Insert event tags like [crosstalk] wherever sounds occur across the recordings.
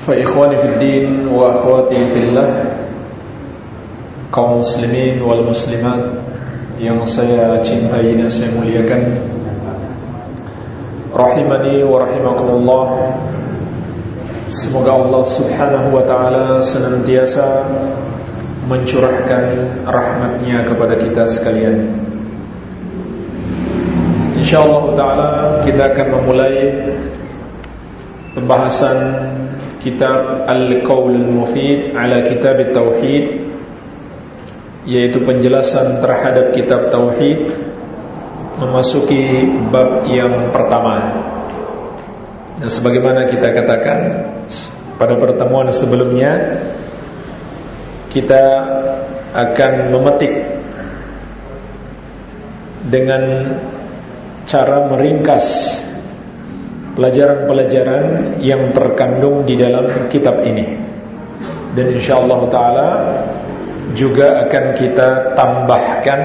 فإخواني في الدين وأخواتي في الله kaum muslimin wal muslimat yang saya cintai dan saya muliakan rahimani wa rahimakumullah semoga Allah Subhanahu wa taala senantiasa mencurahkan rahmatnya kepada kita sekalian insyaallah taala kita akan memulai pembahasan kitab Al-Qawl Al-Mufid ala Kitab Tauhid yaitu penjelasan terhadap kitab Tauhid memasuki bab yang pertama. Dan sebagaimana kita katakan pada pertemuan sebelumnya kita akan memetik dengan cara meringkas pelajaran-pelajaran yang terkandung di dalam kitab ini. Dan insyaallah taala juga akan kita tambahkan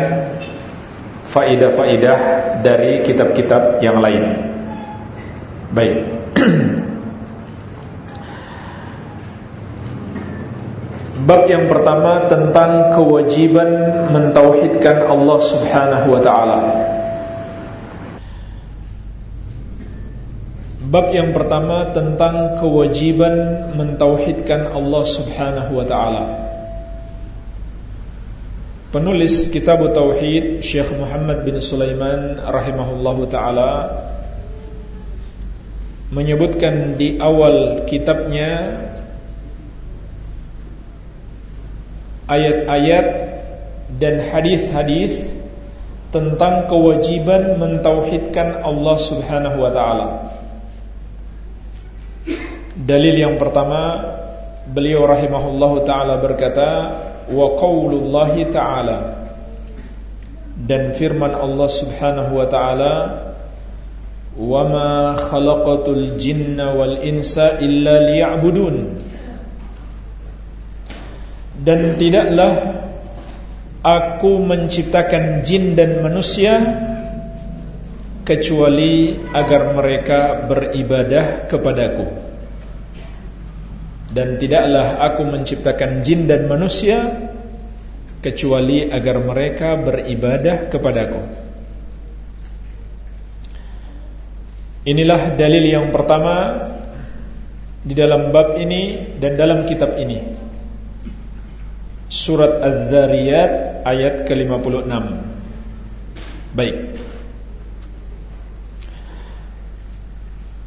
faidah-faidah dari kitab-kitab yang lain. Baik. [clears throat] Bab yang pertama tentang kewajiban mentauhidkan Allah Subhanahu wa taala. Bab yang pertama tentang kewajiban mentauhidkan Allah Subhanahu wa taala. Penulis Kitab Tauhid Syekh Muhammad bin Sulaiman rahimahullahu taala menyebutkan di awal kitabnya ayat-ayat dan hadis-hadis tentang kewajiban mentauhidkan Allah Subhanahu wa taala. Dalil yang pertama beliau rahimahullahu taala berkata wa qaulullahi taala. Dan firman Allah Subhanahu wa taala wa ma khalaqatul jinna wal insa illa liya'budun. Dan tidaklah aku menciptakan jin dan manusia kecuali agar mereka beribadah kepadaku dan tidaklah aku menciptakan jin dan manusia kecuali agar mereka beribadah kepadaku. Inilah dalil yang pertama di dalam bab ini dan dalam kitab ini. Surat Az-Zariyat ayat ke-56 Baik.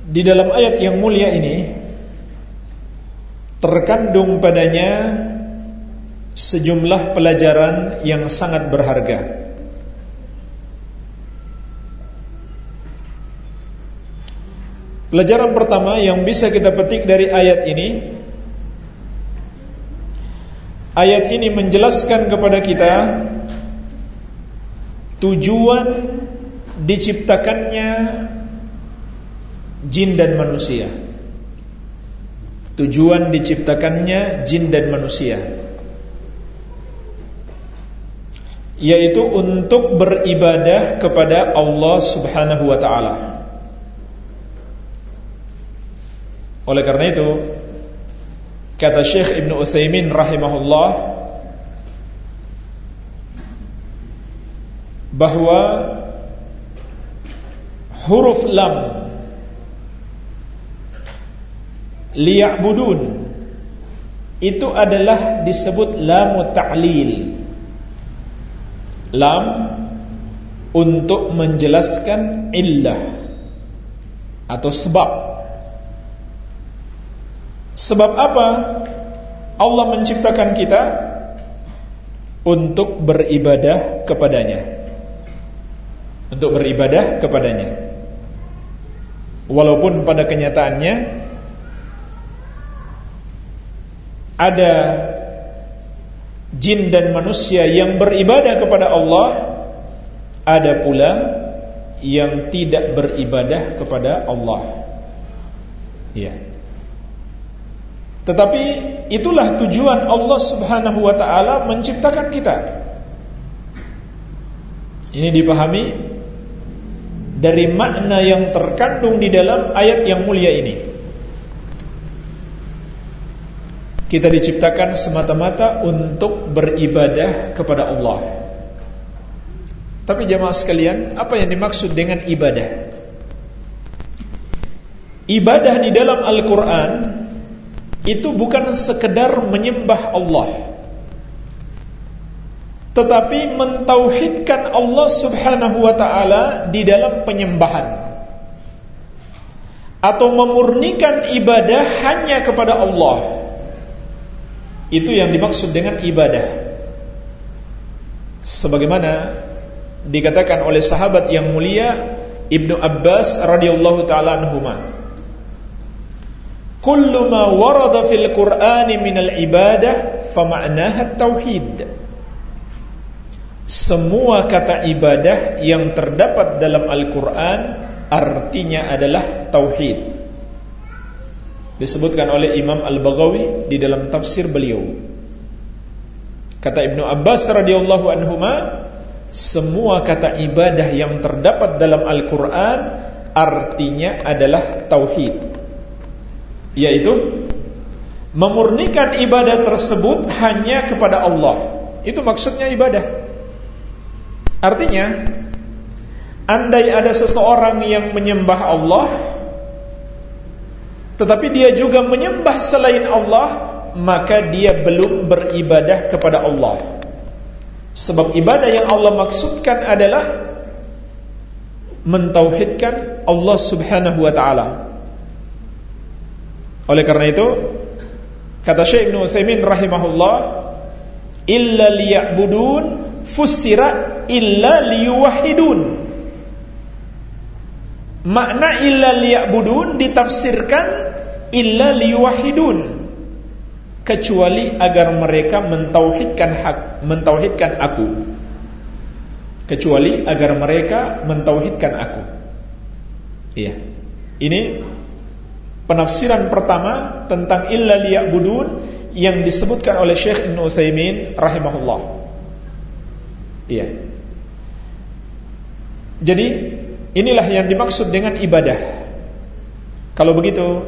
Di dalam ayat yang mulia ini Terkandung padanya Sejumlah pelajaran yang sangat berharga. Pelajaran pertama yang bisa kita petik dari ayat ini Ayat ini menjelaskan kepada kita Tujuan diciptakannya jin dan manusia Tujuan diciptakannya jin dan manusia. Yaitu untuk beribadah kepada Allah subhanahu wa ta'ala. Oleh karena itu Kata Syekh Ibn Uthaymin rahimahullah Bahwa Huruf lam Liya'budun. Itu adalah disebut lamu ta'lil. Lam Untuk menjelaskan illah Atau sebab. Sebab apa? Allah menciptakan kita Untuk beribadah kepadanya. Untuk beribadah kepadanya. Walaupun pada kenyataannya ada jin dan manusia yang beribadah kepada Allah, ada pula yang tidak beribadah kepada Allah. Ya. Tetapi itulah tujuan Allah Subhanahu wa taala menciptakan kita. Ini dipahami dari makna yang terkandung di dalam ayat yang mulia ini. Kita diciptakan semata-mata untuk beribadah kepada Allah. Tapi jemaah sekalian, apa yang dimaksud dengan ibadah? Ibadah di dalam Al-Quran Itu bukan sekedar menyembah Allah Tetapi mentauhidkan Allah subhanahu wa ta'ala Di dalam penyembahan Atau memurnikan ibadah hanya kepada Allah Itu yang dimaksud dengan ibadah Sebagaimana dikatakan oleh sahabat yang mulia Ibnu Abbas radhiyallahu taala anhumah Kullu ma warada fil Qur'ani minal ibadah fama'naha tauhid. Semua kata ibadah yang terdapat dalam Al-Qur'an artinya adalah tauhid. Disebutkan oleh Imam Al-Baghawi di dalam tafsir beliau. Kata Ibnu Abbas radhiyallahu anhuma, semua kata ibadah yang terdapat dalam Al-Qur'an artinya adalah tauhid yaitu memurnikan ibadah tersebut hanya kepada Allah. Itu maksudnya ibadah. Artinya, andai ada seseorang yang menyembah Allah, tetapi dia juga menyembah selain Allah, maka dia belum beribadah kepada Allah. Sebab ibadah yang Allah maksudkan adalah mentauhidkan Allah Subhanahu wa taala. Oleh karena itu kata Syekh Ibnu Utsaimin rahimahullah illa liya'budun fusira illa Makna illa liya'budun ditafsirkan illa liyuwahidun kecuali agar mereka mentauhidkan hak mentauhidkan aku kecuali agar mereka mentauhidkan aku iya ini penafsiran pertama tentang illa liya'budun yang disebutkan oleh Syekh Ibn Utsaimin rahimahullah. Iya. Jadi inilah yang dimaksud dengan ibadah. Kalau begitu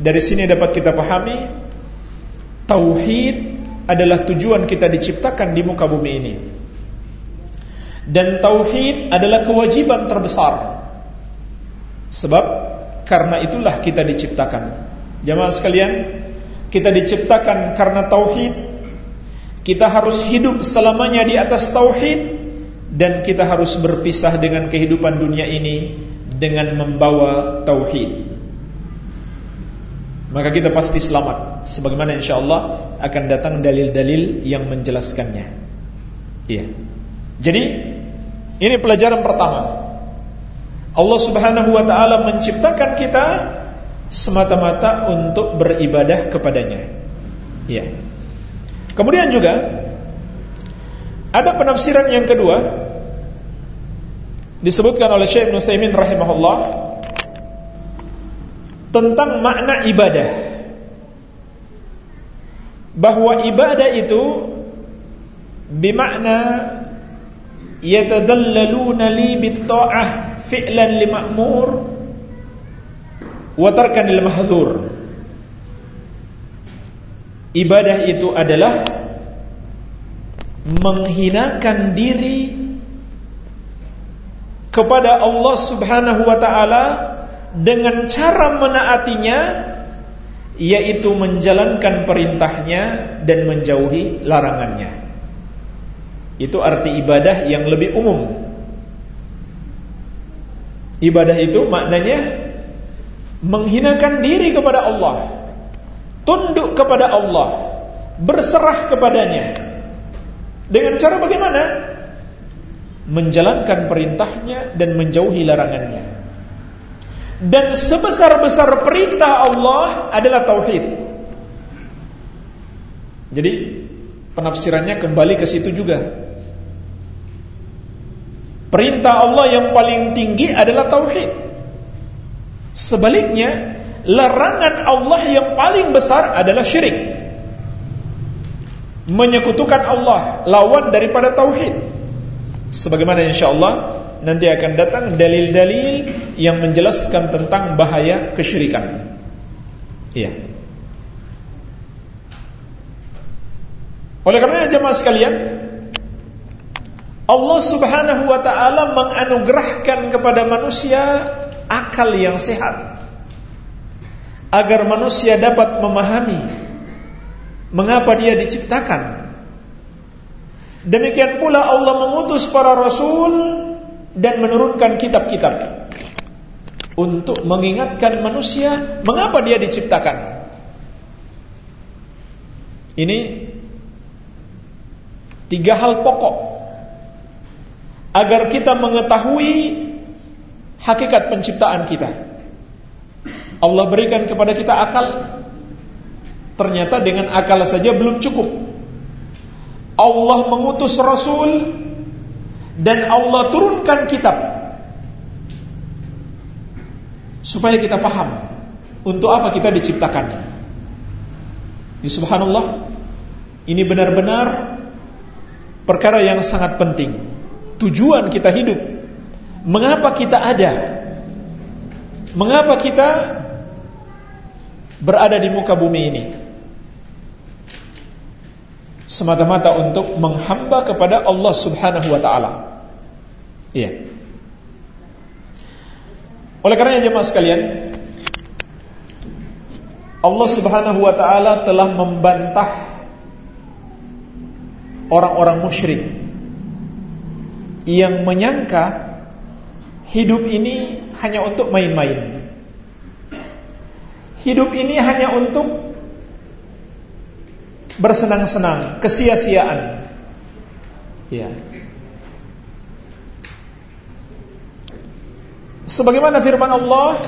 dari sini dapat kita pahami tauhid adalah tujuan kita diciptakan di muka bumi ini. Dan tauhid adalah kewajiban terbesar. Sebab karena itulah kita diciptakan. Jamaah sekalian, kita diciptakan karena tauhid. Kita harus hidup selamanya di atas tauhid dan kita harus berpisah dengan kehidupan dunia ini dengan membawa tauhid. Maka kita pasti selamat sebagaimana insyaallah akan datang dalil-dalil yang menjelaskannya. Iya. Jadi ini pelajaran pertama Allah Subhanahu wa taala menciptakan kita semata-mata untuk beribadah kepadanya. Ya. Kemudian juga ada penafsiran yang kedua disebutkan oleh Syekh Nusaimin rahimahullah tentang makna ibadah. Bahwa ibadah itu bimakna yatadallaluna li bit-ta'ah fi'lan li ma'mur wa tarkan lil mahdhur. Ibadah itu adalah menghinakan diri kepada Allah Subhanahu wa taala dengan cara menaatinya yaitu menjalankan perintahnya dan menjauhi larangannya. Itu arti ibadah yang lebih umum Ibadah itu maknanya menghinakan diri kepada Allah, tunduk kepada Allah, berserah kepadanya. Dengan cara bagaimana? Menjalankan perintahnya dan menjauhi larangannya. Dan sebesar-besar perintah Allah adalah tauhid. Jadi penafsirannya kembali ke situ juga. Perintah Allah yang paling tinggi adalah tauhid. Sebaliknya, larangan Allah yang paling besar adalah syirik. Menyekutukan Allah, lawan daripada tauhid. Sebagaimana insyaallah nanti akan datang dalil-dalil yang menjelaskan tentang bahaya kesyirikan. Iya. Oleh karena jemaah sekalian, Allah Subhanahu wa taala menganugerahkan kepada manusia akal yang sehat agar manusia dapat memahami mengapa dia diciptakan. Demikian pula Allah mengutus para rasul dan menurunkan kitab-kitab untuk mengingatkan manusia mengapa dia diciptakan. Ini tiga hal pokok agar kita mengetahui hakikat penciptaan kita. Allah berikan kepada kita akal, ternyata dengan akal saja belum cukup. Allah mengutus Rasul dan Allah turunkan kitab supaya kita paham untuk apa kita diciptakan. Di subhanallah ini benar-benar perkara yang sangat penting. Tujuan kita hidup, mengapa kita ada? Mengapa kita berada di muka bumi ini? Semata-mata untuk menghamba kepada Allah Subhanahu wa taala. Iya. Oleh karena jemaah sekalian, Allah Subhanahu wa taala telah membantah orang-orang musyrik yang menyangka hidup ini hanya untuk main-main. Hidup ini hanya untuk bersenang-senang, kesia-siaan. Ya. sebagaimana firman Allah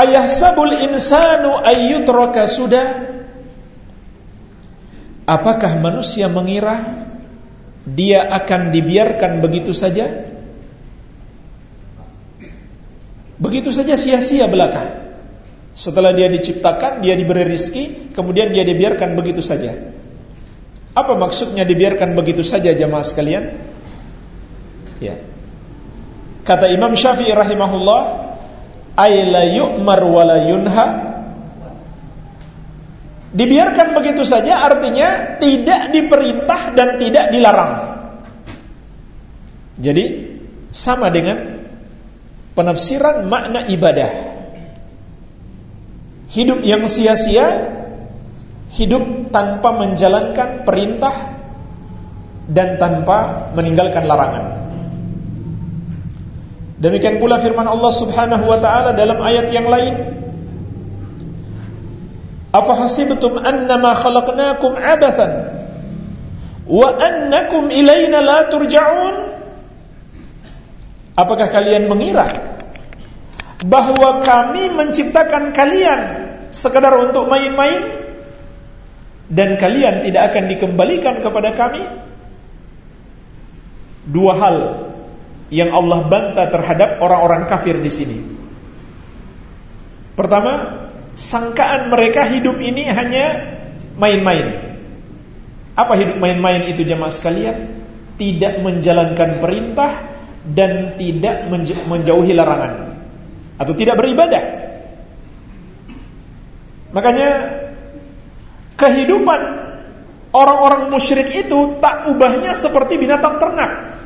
ayah sabul insanu ayyutraka sudah apakah manusia mengira dia akan dibiarkan begitu saja begitu saja sia-sia belaka setelah dia diciptakan dia diberi rizki kemudian dia dibiarkan begitu saja apa maksudnya dibiarkan begitu saja jamaah sekalian ya Kata Imam Syafi'i rahimahullah, ay la yu'mar wa yunha. Dibiarkan begitu saja artinya tidak diperintah dan tidak dilarang. Jadi sama dengan penafsiran makna ibadah. Hidup yang sia-sia, hidup tanpa menjalankan perintah dan tanpa meninggalkan larangan. Demikian pula firman Allah Subhanahu wa taala dalam ayat yang lain. Afa hasibtum annama khalaqnakum abathan wa annakum ilaina la turja'un? Apakah kalian mengira bahwa kami menciptakan kalian sekadar untuk main-main dan kalian tidak akan dikembalikan kepada kami? Dua hal yang Allah bantah terhadap orang-orang kafir di sini. Pertama, sangkaan mereka hidup ini hanya main-main. Apa hidup main-main itu jemaah sekalian? Tidak menjalankan perintah dan tidak menjauhi larangan atau tidak beribadah. Makanya kehidupan orang-orang musyrik itu tak ubahnya seperti binatang ternak.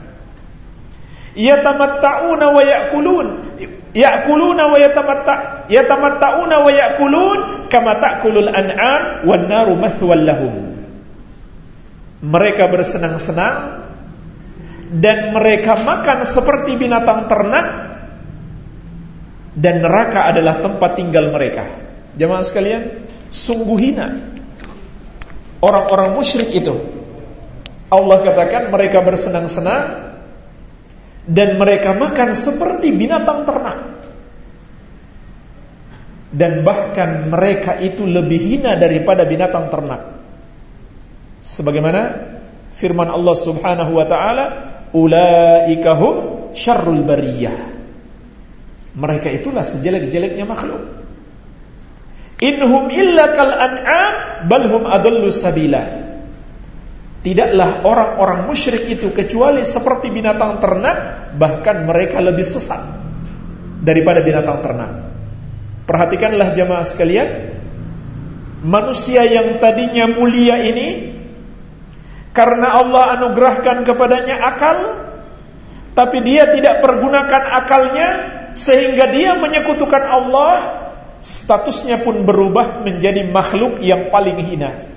Yatamatta'una wa ya'kulun. Ya'kuluna wa yatamatta yatamatta'una wa ya'kulun kama ta'kulul an'am wan naru mathwal lahum. Mereka bersenang-senang dan mereka makan seperti binatang ternak dan neraka adalah tempat tinggal mereka jemaah sekalian sungguh hina orang-orang musyrik itu Allah katakan mereka bersenang-senang dan mereka makan seperti binatang ternak. dan bahkan mereka itu lebih hina daripada binatang ternak. Sebagaimana firman Allah Subhanahu wa taala, "Ulaika hum syarrul bariyah." Mereka itulah sejelek-jeleknya makhluk. Inhum illa kal an'am bal hum adallu sabila. Tidaklah orang-orang musyrik itu kecuali seperti binatang ternak, bahkan mereka lebih sesat daripada binatang ternak. Perhatikanlah jamaah sekalian, manusia yang tadinya mulia ini karena Allah anugerahkan kepadanya akal, tapi dia tidak pergunakan akalnya sehingga dia menyekutukan Allah, statusnya pun berubah menjadi makhluk yang paling hina.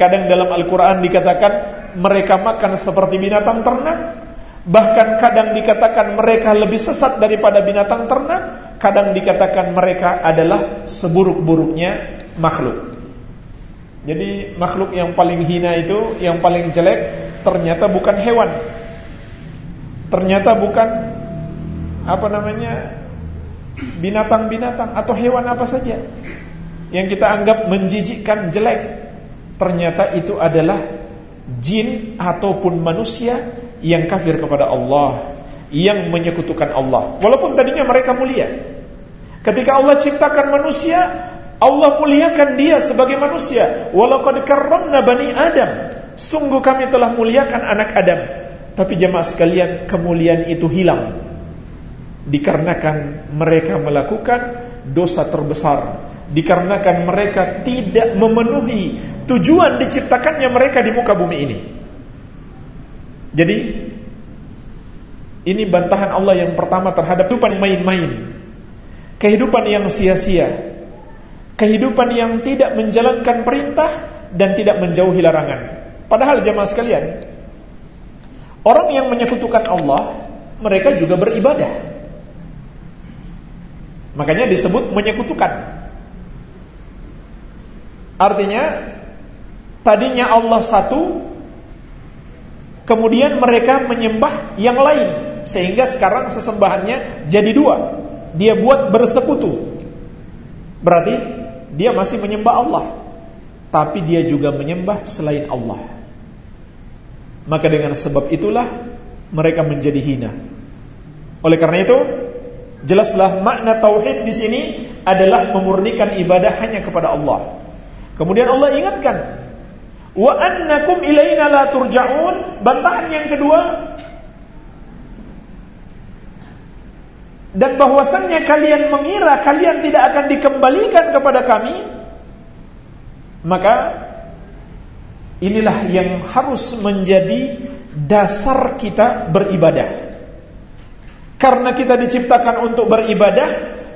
Kadang dalam Al-Quran dikatakan mereka makan seperti binatang ternak, Bahkan kadang dikatakan mereka lebih sesat daripada binatang ternak, kadang dikatakan mereka adalah seburuk-buruknya makhluk. Jadi makhluk yang paling hina itu, yang paling jelek ternyata bukan hewan. Ternyata bukan apa namanya? binatang-binatang atau hewan apa saja yang kita anggap menjijikkan jelek. Ternyata itu adalah jin ataupun manusia yang kafir kepada Allah, yang menyekutukan Allah. Walaupun tadinya mereka mulia. Ketika Allah ciptakan manusia, Allah muliakan dia sebagai manusia. Walaqad karramna bani Adam. Sungguh kami telah muliakan anak Adam. Tapi jemaah sekalian, kemuliaan itu hilang. Dikarenakan mereka melakukan dosa terbesar. Dikarenakan mereka tidak memenuhi tujuan diciptakannya mereka di muka bumi ini. Jadi ini bantahan Allah yang pertama terhadap kehidupan main-main. Kehidupan yang sia-sia. Kehidupan yang tidak menjalankan perintah dan tidak menjauhi larangan. Padahal jemaah sekalian, orang yang menyekutukan Allah, mereka juga beribadah. Makanya disebut menyekutukan. Artinya tadinya Allah satu, Kemudian mereka menyembah yang lain sehingga sekarang sesembahannya jadi dua. Dia buat bersekutu. Berarti dia masih menyembah Allah, tapi dia juga menyembah selain Allah. Maka dengan sebab itulah mereka menjadi hina. Oleh karena itu, jelaslah makna tauhid di sini adalah memurnikan ibadah hanya kepada Allah. Kemudian Allah ingatkan Wa annakum ilaina la turja'un. Bantahan yang kedua dan bahwasannya kalian mengira kalian tidak akan dikembalikan kepada kami maka inilah yang harus menjadi dasar kita beribadah karena kita diciptakan untuk beribadah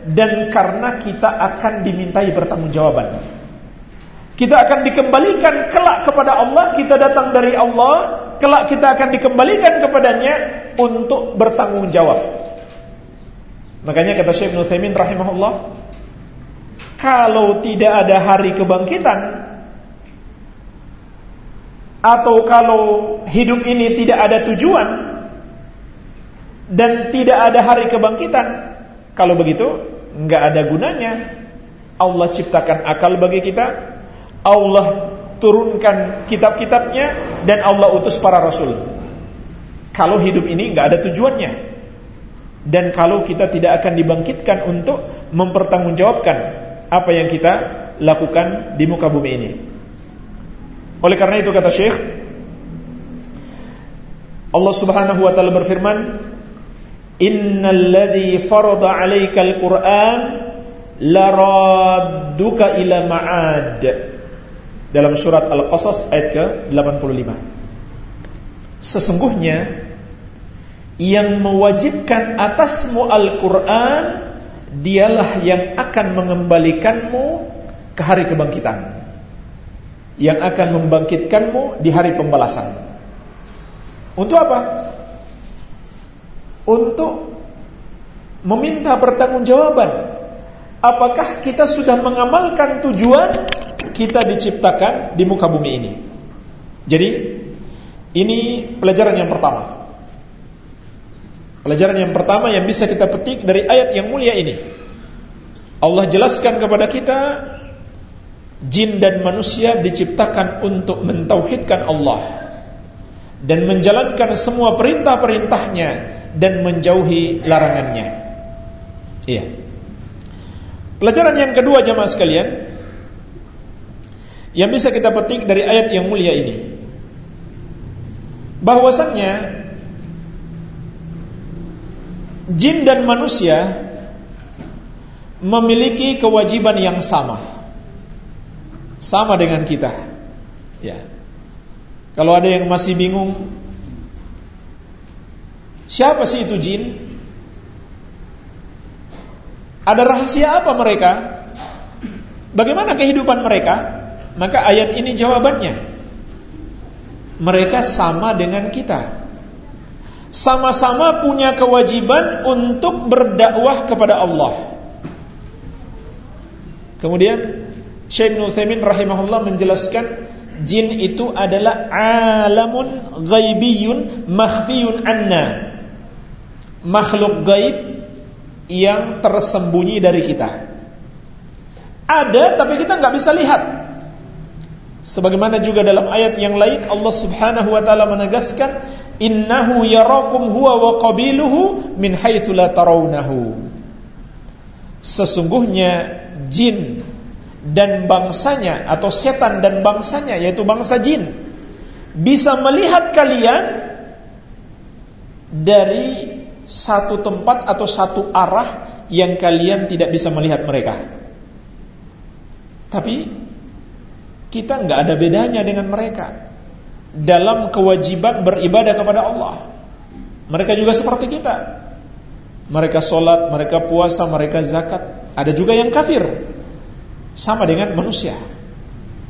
dan karena kita akan dimintai pertanggungjawaban kita akan dikembalikan kelak kepada Allah, kita datang dari Allah, kelak kita akan dikembalikan kepadanya untuk bertanggung jawab. Makanya kata Syekh Ibnu Utsaimin rahimahullah, kalau tidak ada hari kebangkitan atau kalau hidup ini tidak ada tujuan dan tidak ada hari kebangkitan, kalau begitu nggak ada gunanya. Allah ciptakan akal bagi kita, Allah turunkan kitab-kitabnya. Dan Allah utus para rasul. Kalau hidup ini nggak ada tujuannya. Dan kalau kita tidak akan dibangkitkan untuk mempertanggungjawabkan apa yang kita lakukan di muka bumi ini. Oleh karena itu kata Syekh Allah Subhanahu wa taala berfirman, "Innal ladzi farada 'alaikal Qur'an laradduka ila ma'ad." dalam surat Al-Qasas ayat ke-85. Sesungguhnya yang mewajibkan atasmu Al-Qur'an dialah yang akan mengembalikanmu ke hari kebangkitan. Yang akan membangkitkanmu di hari pembalasan. Untuk apa? Untuk meminta pertanggungjawaban. Apakah kita sudah mengamalkan tujuan kita diciptakan di muka bumi ini. Jadi ini pelajaran yang pertama. Pelajaran yang pertama yang bisa kita petik dari ayat yang mulia ini. Allah jelaskan kepada kita jin dan manusia diciptakan untuk mentauhidkan Allah dan menjalankan semua perintah-perintahnya dan menjauhi larangannya. Iya. Pelajaran yang kedua jamaah sekalian yang bisa kita petik dari ayat yang mulia ini bahwasannya jin dan manusia memiliki kewajiban yang sama. Sama dengan kita. Ya. Kalau ada yang masih bingung siapa sih itu jin? Ada rahasia apa mereka? Bagaimana kehidupan mereka? Maka ayat ini jawabannya. Mereka sama dengan kita. Sama-sama punya kewajiban untuk berdakwah kepada Allah. Kemudian Syekh Nuthaimin rahimahullah menjelaskan jin itu adalah alamun ghaibiyun makhfiyun anna. Makhluk gaib yang tersembunyi dari kita. Ada tapi kita nggak bisa lihat. Sebagaimana juga dalam ayat yang lain Allah Subhanahu wa taala menegaskan innahu yarakum huwa wa qabiluhu min haitsu la tarawnahu. Sesungguhnya jin dan bangsanya atau setan dan bangsanya yaitu bangsa jin bisa melihat kalian dari satu tempat atau satu arah yang kalian tidak bisa melihat mereka. Tapi kita nggak ada bedanya dengan mereka dalam kewajiban beribadah kepada Allah. Mereka juga seperti kita. Mereka sholat, mereka puasa, mereka zakat. Ada juga yang kafir. Sama dengan manusia.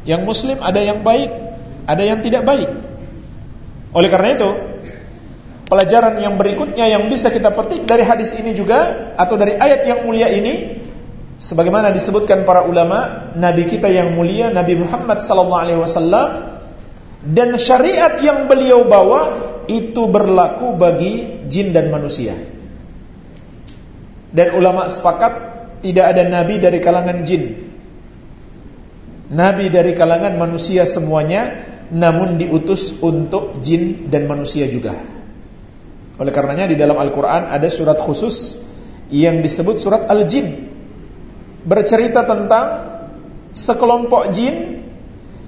Yang muslim ada yang baik, ada yang tidak baik. Oleh karena itu, pelajaran yang berikutnya yang bisa kita petik dari hadis ini juga atau dari ayat yang mulia ini sebagaimana disebutkan para ulama, nabi kita yang mulia Nabi Muhammad sallallahu alaihi wasallam dan syariat yang beliau bawa itu berlaku bagi jin dan manusia. Dan ulama sepakat tidak ada nabi dari kalangan jin. Nabi dari kalangan manusia semuanya namun diutus untuk jin dan manusia juga. Oleh karenanya di dalam Al-Qur'an ada surat khusus yang disebut surat Al-Jin. Bercerita tentang sekelompok jin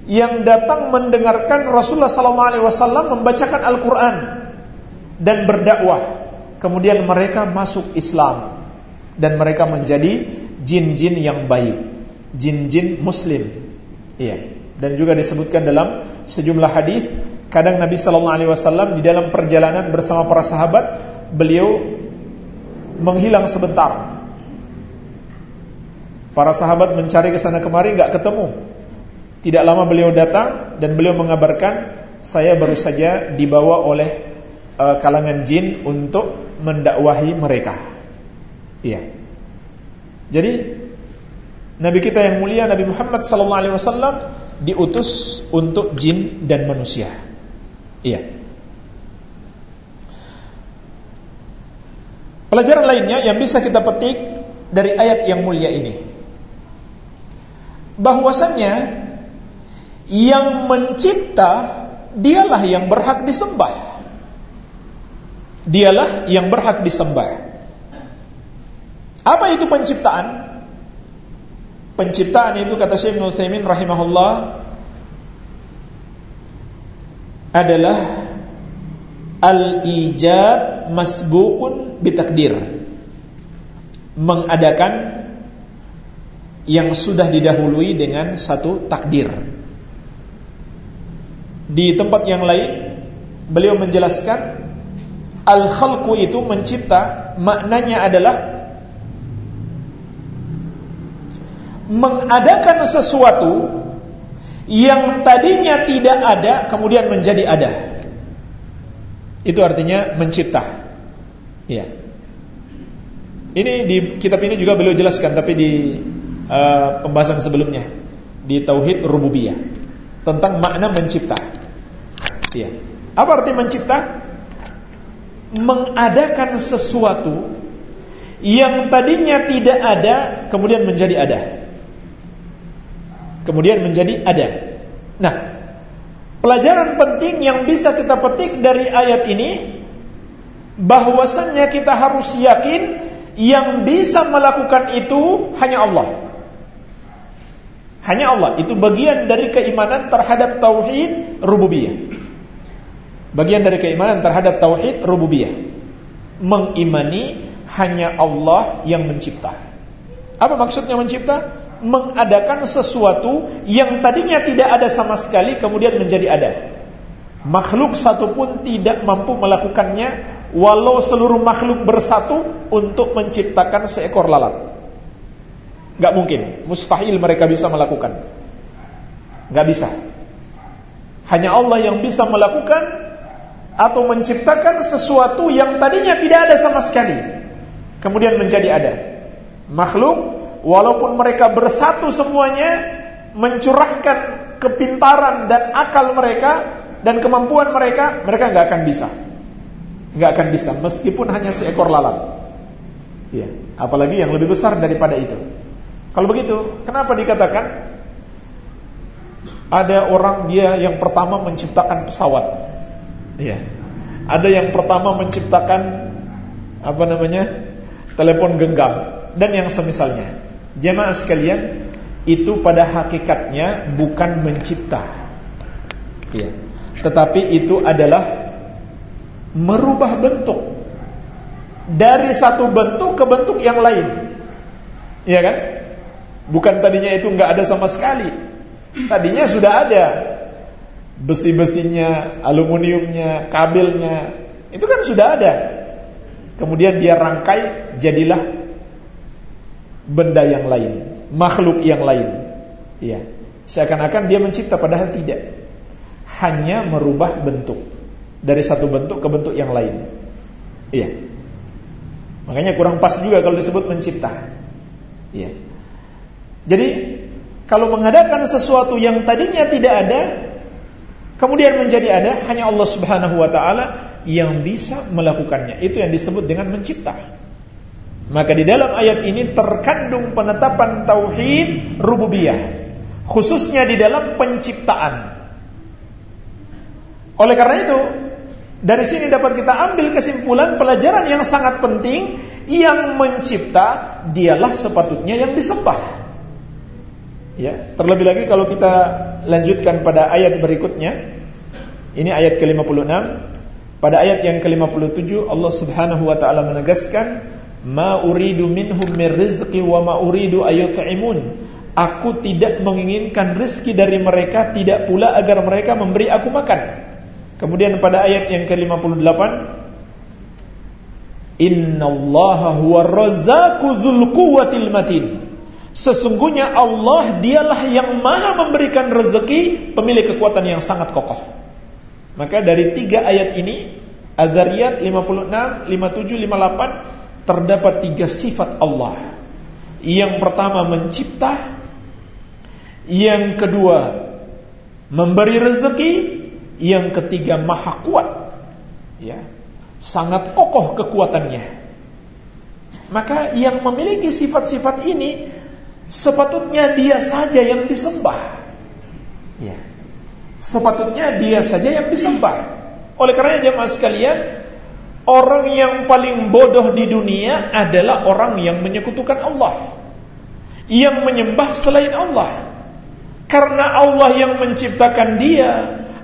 yang datang mendengarkan Rasulullah wasallam membacakan Al-Qur'an dan berdakwah. Kemudian mereka masuk Islam dan mereka menjadi jin-jin yang baik, jin-jin muslim. Iya. Dan juga disebutkan dalam sejumlah hadis, kadang Nabi sallallahu alaihi wasallam di dalam perjalanan bersama para sahabat, beliau menghilang sebentar. Para sahabat mencari ke sana kemari nggak ketemu. Tidak lama beliau datang dan beliau mengabarkan saya baru saja dibawa oleh uh, kalangan jin untuk mendakwahi mereka. Iya. Jadi Nabi kita yang mulia Nabi Muhammad sallallahu alaihi wasallam diutus untuk jin dan manusia. Iya. Pelajaran lainnya yang bisa kita petik dari ayat yang mulia ini bahwasannya yang mencipta dialah yang berhak disembah. Dialah yang berhak disembah. Apa itu penciptaan? Penciptaan itu kata Syekh Nuthaimin rahimahullah adalah al-ijad masbuqun bitakdir. Mengadakan yang sudah didahului dengan satu takdir. Di tempat yang lain beliau menjelaskan al-khalqu itu mencipta maknanya adalah mengadakan sesuatu yang tadinya tidak ada kemudian menjadi ada. Itu artinya mencipta. Ya. Ini di kitab ini juga beliau jelaskan tapi di uh, pembahasan sebelumnya di tauhid rububiyah tentang makna mencipta. Ya. Apa arti mencipta? Mengadakan sesuatu yang tadinya tidak ada kemudian menjadi ada. Kemudian menjadi ada. Nah, pelajaran penting yang bisa kita petik dari ayat ini bahwasannya kita harus yakin yang bisa melakukan itu hanya Allah. Hanya Allah. Itu bagian dari keimanan terhadap tauhid rububiyah. Bagian dari keimanan terhadap tauhid rububiyah. Mengimani hanya Allah yang mencipta. Apa maksudnya mencipta? Mengadakan sesuatu yang tadinya tidak ada sama sekali kemudian menjadi ada. Makhluk satupun tidak mampu melakukannya walau seluruh makhluk bersatu untuk menciptakan seekor lalat. Gak mungkin, mustahil mereka bisa melakukan. Gak bisa. Hanya Allah yang bisa melakukan atau menciptakan sesuatu yang tadinya tidak ada sama sekali, kemudian menjadi ada. Makhluk, walaupun mereka bersatu semuanya, mencurahkan kepintaran dan akal mereka dan kemampuan mereka, mereka nggak akan bisa, nggak akan bisa, meskipun hanya seekor lalat. Ya, apalagi yang lebih besar daripada itu. Kalau begitu, kenapa dikatakan ada orang dia yang pertama menciptakan pesawat? Iya. Ada yang pertama menciptakan apa namanya? telepon genggam dan yang semisalnya. Jemaah sekalian, itu pada hakikatnya bukan mencipta. Iya. Tetapi itu adalah merubah bentuk dari satu bentuk ke bentuk yang lain. Iya kan? Bukan tadinya itu nggak ada sama sekali. Tadinya sudah ada besi-besinya, aluminiumnya, kabelnya, itu kan sudah ada. Kemudian dia rangkai jadilah benda yang lain, makhluk yang lain. Iya. Seakan-akan dia mencipta padahal tidak. Hanya merubah bentuk dari satu bentuk ke bentuk yang lain. Iya. Makanya kurang pas juga kalau disebut mencipta. Iya. Jadi kalau mengadakan sesuatu yang tadinya tidak ada kemudian menjadi ada hanya Allah Subhanahu wa taala yang bisa melakukannya. Itu yang disebut dengan mencipta. Maka di dalam ayat ini terkandung penetapan tauhid rububiyah, khususnya di dalam penciptaan. Oleh karena itu, dari sini dapat kita ambil kesimpulan pelajaran yang sangat penting yang mencipta dialah sepatutnya yang disembah. Ya, terlebih lagi kalau kita lanjutkan pada ayat berikutnya. Ini ayat ke-56. Pada ayat yang ke-57 Allah Subhanahu wa taala menegaskan, "Ma uridu minhum min rizqi wa ma uridu ayut'imun." Aku tidak menginginkan rizki dari mereka, tidak pula agar mereka memberi aku makan. Kemudian pada ayat yang ke-58, "Inna Allah huwa razzaqu dzul quwwatil matin." Sesungguhnya Allah dialah yang maha memberikan rezeki pemilik kekuatan yang sangat kokoh. Maka dari tiga ayat ini Adariyat 56, 57, 58 terdapat tiga sifat Allah. Yang pertama mencipta, yang kedua memberi rezeki, yang ketiga maha kuat. Ya, sangat kokoh kekuatannya. Maka yang memiliki sifat-sifat ini sepatutnya dia saja yang disembah. Ya. Sepatutnya dia saja yang disembah. Oleh karena jemaah sekalian, orang yang paling bodoh di dunia adalah orang yang menyekutukan Allah. Yang menyembah selain Allah. Karena Allah yang menciptakan dia,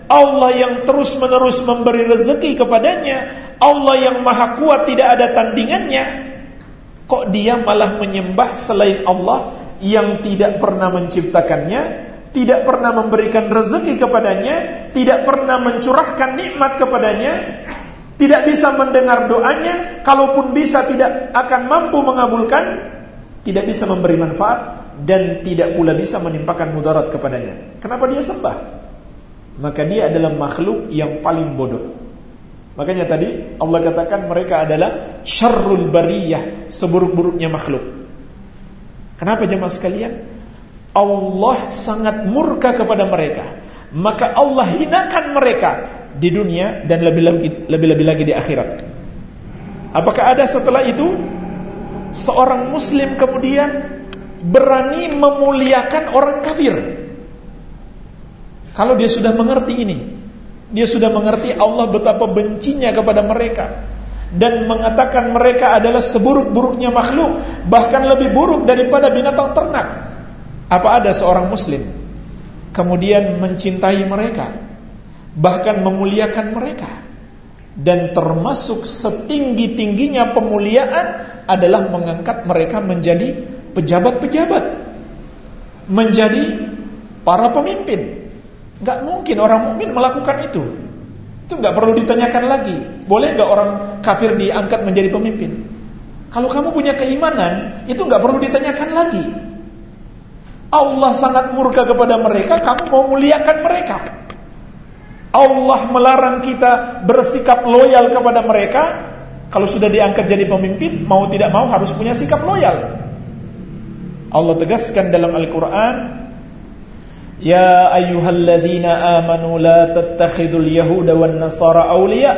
Allah yang terus-menerus memberi rezeki kepadanya, Allah yang maha kuat tidak ada tandingannya. Kok dia malah menyembah selain Allah yang tidak pernah menciptakannya, tidak pernah memberikan rezeki kepadanya, tidak pernah mencurahkan nikmat kepadanya, tidak bisa mendengar doanya, kalaupun bisa tidak akan mampu mengabulkan, tidak bisa memberi manfaat dan tidak pula bisa menimpakan mudarat kepadanya. Kenapa dia sembah? Maka dia adalah makhluk yang paling bodoh. Makanya tadi Allah katakan mereka adalah syarrul bariyah, seburuk-buruknya makhluk. Kenapa jemaah sekalian? Allah sangat murka kepada mereka. Maka Allah hinakan mereka di dunia dan lebih-lebih lagi di akhirat. Apakah ada setelah itu seorang muslim kemudian berani memuliakan orang kafir? Kalau dia sudah mengerti ini, dia sudah mengerti Allah betapa bencinya kepada mereka dan mengatakan mereka adalah seburuk-buruknya makhluk, bahkan lebih buruk daripada binatang ternak. Apa ada seorang muslim kemudian mencintai mereka, bahkan memuliakan mereka? Dan termasuk setinggi-tingginya pemuliaan adalah mengangkat mereka menjadi pejabat-pejabat, menjadi para pemimpin. Gak mungkin orang mukmin melakukan itu. Itu nggak perlu ditanyakan lagi. Boleh nggak orang kafir diangkat menjadi pemimpin? Kalau kamu punya keimanan, itu nggak perlu ditanyakan lagi. Allah sangat murka kepada mereka, kamu mau muliakan mereka. Allah melarang kita bersikap loyal kepada mereka. Kalau sudah diangkat jadi pemimpin, mau tidak mau harus punya sikap loyal. Allah tegaskan dalam Al-Quran, Ya ayyuhalladzina amanu la tattakhidul yahuda wan nasara awliya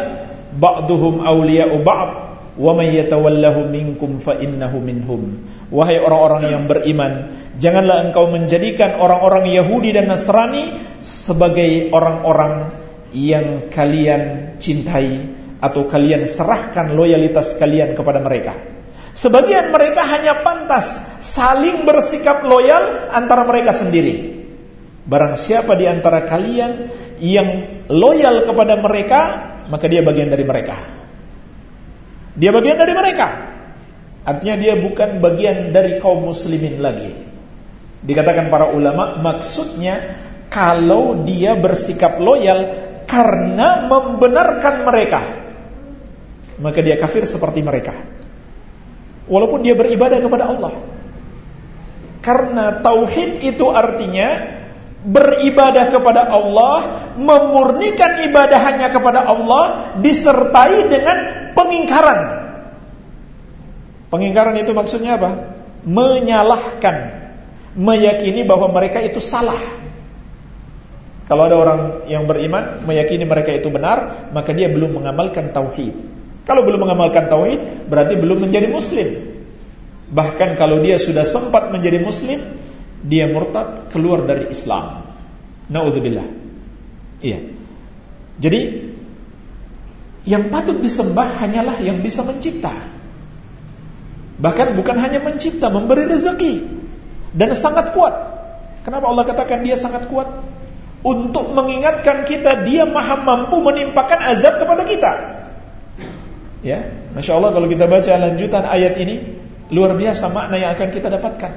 ba'duhum awliya'u ba'd wa yatawallahu minkum fa innahu minhum wahai orang-orang yang beriman janganlah engkau menjadikan orang-orang Yahudi dan Nasrani sebagai orang-orang yang kalian cintai atau kalian serahkan loyalitas kalian kepada mereka sebagian mereka hanya pantas saling bersikap loyal antara mereka sendiri Barang siapa di antara kalian yang loyal kepada mereka, maka dia bagian dari mereka. Dia bagian dari mereka. Artinya dia bukan bagian dari kaum muslimin lagi. Dikatakan para ulama, maksudnya kalau dia bersikap loyal karena membenarkan mereka, maka dia kafir seperti mereka. Walaupun dia beribadah kepada Allah. Karena tauhid itu artinya beribadah kepada Allah, memurnikan ibadah hanya kepada Allah, disertai dengan pengingkaran. Pengingkaran itu maksudnya apa? Menyalahkan, meyakini bahwa mereka itu salah. Kalau ada orang yang beriman meyakini mereka itu benar, maka dia belum mengamalkan tauhid. Kalau belum mengamalkan tauhid, berarti belum menjadi muslim. Bahkan kalau dia sudah sempat menjadi muslim, dia murtad keluar dari Islam. Naudzubillah. Iya. Jadi yang patut disembah hanyalah yang bisa mencipta. Bahkan bukan hanya mencipta, memberi rezeki dan sangat kuat. Kenapa Allah katakan dia sangat kuat? Untuk mengingatkan kita dia maha mampu menimpakan azab kepada kita. Ya, masya Allah kalau kita baca lanjutan ayat ini luar biasa makna yang akan kita dapatkan.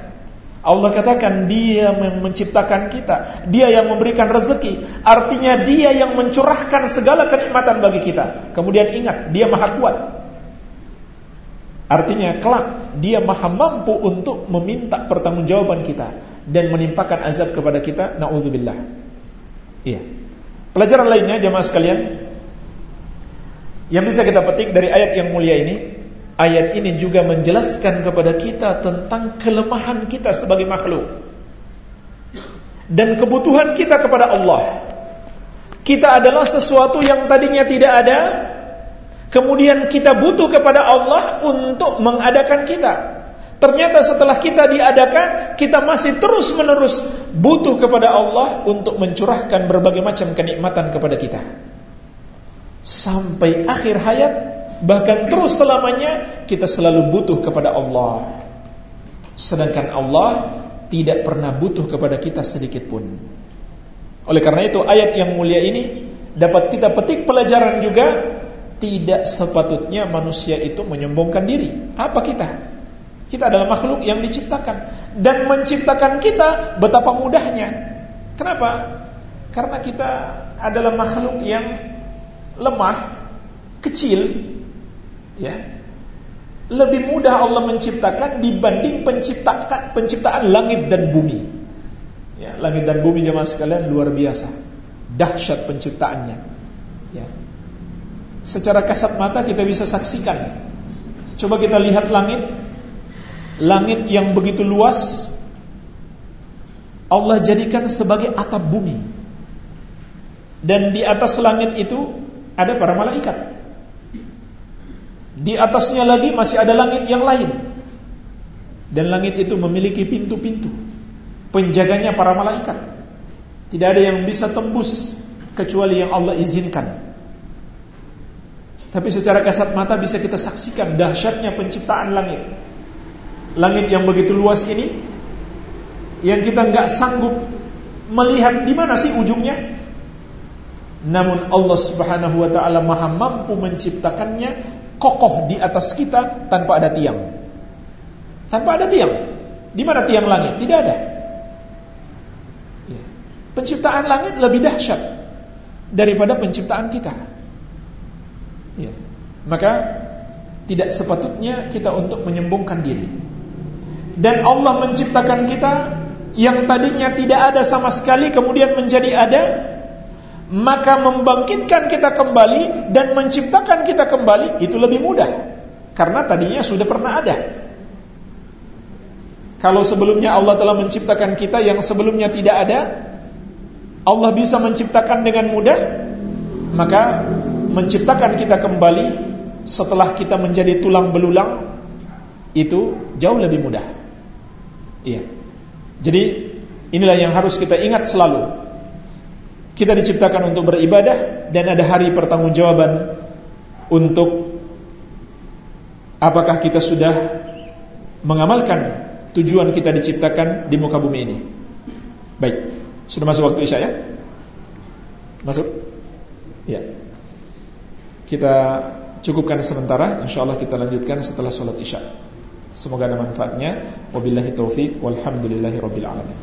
Allah katakan dia yang menciptakan kita, dia yang memberikan rezeki, artinya dia yang mencurahkan segala kenikmatan bagi kita. Kemudian ingat, dia maha kuat. Artinya kelak dia maha mampu untuk meminta pertanggungjawaban kita dan menimpakan azab kepada kita. Nauzubillah. Iya. Pelajaran lainnya jemaah sekalian yang bisa kita petik dari ayat yang mulia ini Ayat ini juga menjelaskan kepada kita tentang kelemahan kita sebagai makhluk dan kebutuhan kita kepada Allah. Kita adalah sesuatu yang tadinya tidak ada, kemudian kita butuh kepada Allah untuk mengadakan kita. Ternyata setelah kita diadakan, kita masih terus-menerus butuh kepada Allah untuk mencurahkan berbagai macam kenikmatan kepada kita. Sampai akhir hayat Bahkan terus selamanya kita selalu butuh kepada Allah. Sedangkan Allah tidak pernah butuh kepada kita sedikit pun. Oleh karena itu ayat yang mulia ini dapat kita petik pelajaran juga tidak sepatutnya manusia itu menyombongkan diri. Apa kita? Kita adalah makhluk yang diciptakan dan menciptakan kita betapa mudahnya. Kenapa? Karena kita adalah makhluk yang lemah, kecil, ya lebih mudah Allah menciptakan dibanding penciptakan penciptaan langit dan bumi. Ya, langit dan bumi jemaah sekalian luar biasa. Dahsyat penciptaannya. Ya. Secara kasat mata kita bisa saksikan. Coba kita lihat langit. Langit yang begitu luas Allah jadikan sebagai atap bumi. Dan di atas langit itu ada para malaikat. Di atasnya lagi masih ada langit yang lain. Dan langit itu memiliki pintu-pintu Penjaganya para malaikat Tidak ada yang bisa tembus Kecuali yang Allah izinkan Tapi secara kasat mata bisa kita saksikan Dahsyatnya penciptaan langit Langit yang begitu luas ini Yang kita nggak sanggup Melihat di mana sih ujungnya Namun Allah subhanahu wa ta'ala maha mampu menciptakannya Kokoh di atas kita tanpa ada tiang tanpa ada tiang. Di mana tiang langit? Tidak ada. Ya. Penciptaan langit lebih dahsyat daripada penciptaan kita. Ya. Maka tidak sepatutnya kita untuk menyembungkan diri. Dan Allah menciptakan kita yang tadinya tidak ada sama sekali kemudian menjadi ada, maka membangkitkan kita kembali dan menciptakan kita kembali itu lebih mudah karena tadinya sudah pernah ada. Kalau sebelumnya Allah telah menciptakan kita yang sebelumnya tidak ada, Allah bisa menciptakan dengan mudah, maka menciptakan kita kembali setelah kita menjadi tulang belulang itu jauh lebih mudah. Iya. Jadi inilah yang harus kita ingat selalu. Kita diciptakan untuk beribadah dan ada hari pertanggungjawaban untuk apakah kita sudah mengamalkan tujuan kita diciptakan di muka bumi ini. Baik, sudah masuk waktu Isya ya? Masuk? Ya. Kita cukupkan sementara, insyaallah kita lanjutkan setelah sholat Isya. Semoga ada manfaatnya. Wabillahi taufik walhamdulillahi rabbil alamin.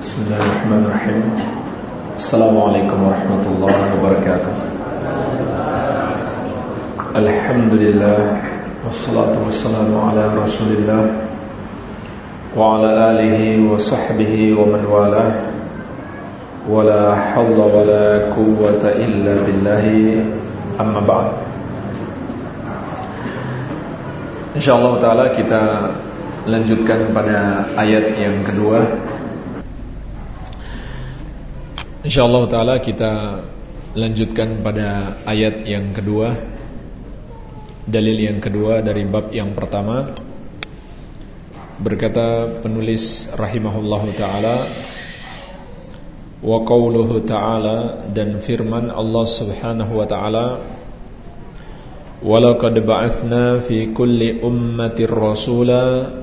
Bismillahirrahmanirrahim. Assalamualaikum warahmatullahi wabarakatuh. Alhamdulillah wassalatu wassalamu ala Rasulillah وعلى آله وصحبه ومن والاه ولا حول ولا قوة إلا بالله amma ba'd. Insyaallah taala kita lanjutkan pada ayat yang kedua. Insyaallah taala kita lanjutkan pada ayat yang kedua. Dalil yang kedua dari bab yang pertama. Berkata penulis rahimahullahu taala wa qauluhu ta'ala dan firman Allah Subhanahu wa taala walaqad ba'athna fi kulli ummatir rasula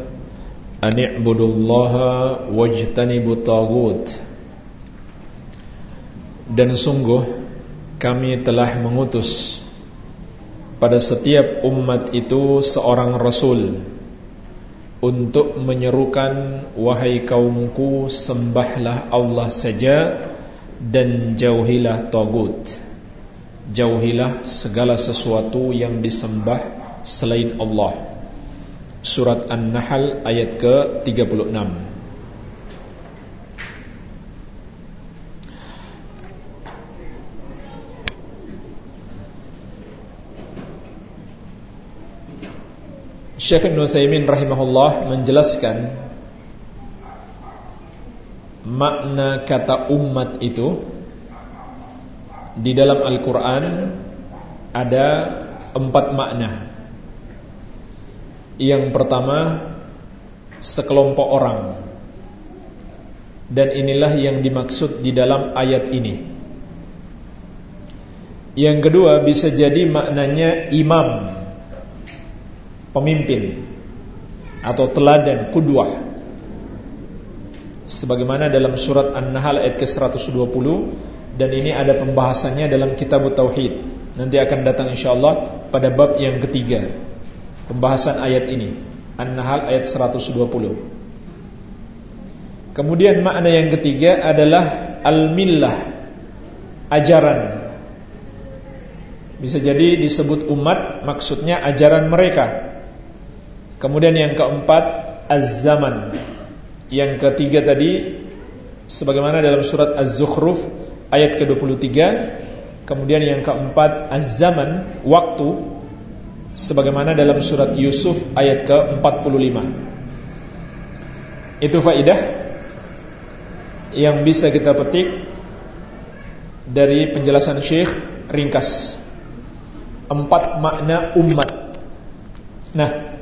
an i'budullaha wajtanibu tagut dan sungguh kami telah mengutus pada setiap umat itu seorang rasul untuk menyerukan wahai kaumku sembahlah Allah saja dan jauhilah tagut. Jauhilah segala sesuatu yang disembah selain Allah. Surat An-Nahl ayat ke-36 Syekh Ibn Uthaymin rahimahullah menjelaskan makna kata umat itu di dalam Al-Quran ada empat makna. Yang pertama sekelompok orang dan inilah yang dimaksud di dalam ayat ini. Yang kedua bisa jadi maknanya imam pemimpin atau teladan kudwah sebagaimana dalam surat An-Nahl ayat ke-120 dan ini ada pembahasannya dalam kitab tauhid. Nanti akan datang insyaallah pada bab yang ketiga pembahasan ayat ini An-Nahl ayat 120 kemudian makna yang ketiga adalah al-millah ajaran. Bisa jadi disebut umat maksudnya ajaran mereka Kemudian yang keempat Az-zaman. Yang ketiga tadi Sebagaimana dalam surat Az-Zukhruf Ayat ke-23. Kemudian yang keempat Az-zaman Waktu Sebagaimana dalam surat Yusuf Ayat ke-45. Itu faidah Yang bisa kita petik Dari penjelasan Syekh Ringkas. Empat makna umat. Nah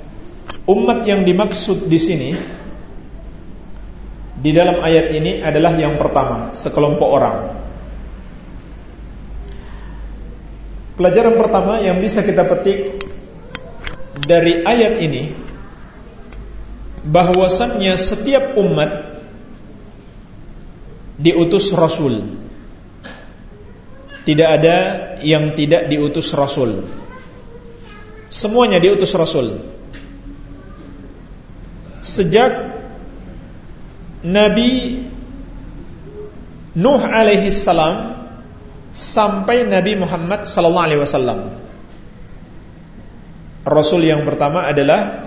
Umat yang dimaksud di sini di dalam ayat ini adalah yang pertama, sekelompok orang. Pelajaran pertama yang bisa kita petik dari ayat ini bahwasannya setiap umat diutus rasul. Tidak ada yang tidak diutus rasul. Semuanya diutus rasul. Sejak Nabi Nuh alaihi salam sampai Nabi Muhammad sallallahu alaihi wasallam. Rasul yang pertama adalah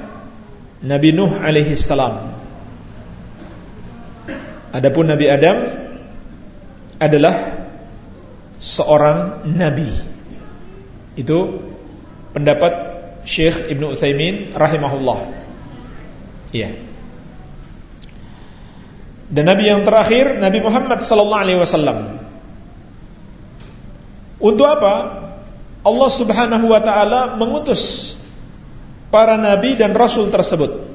Nabi Nuh alaihi salam. Adapun Nabi Adam adalah seorang nabi. Itu pendapat Syekh Ibn Utsaimin rahimahullah. Iya. Dan nabi yang terakhir Nabi Muhammad sallallahu alaihi wasallam. Untuk apa? Allah Subhanahu wa taala mengutus para nabi dan rasul tersebut.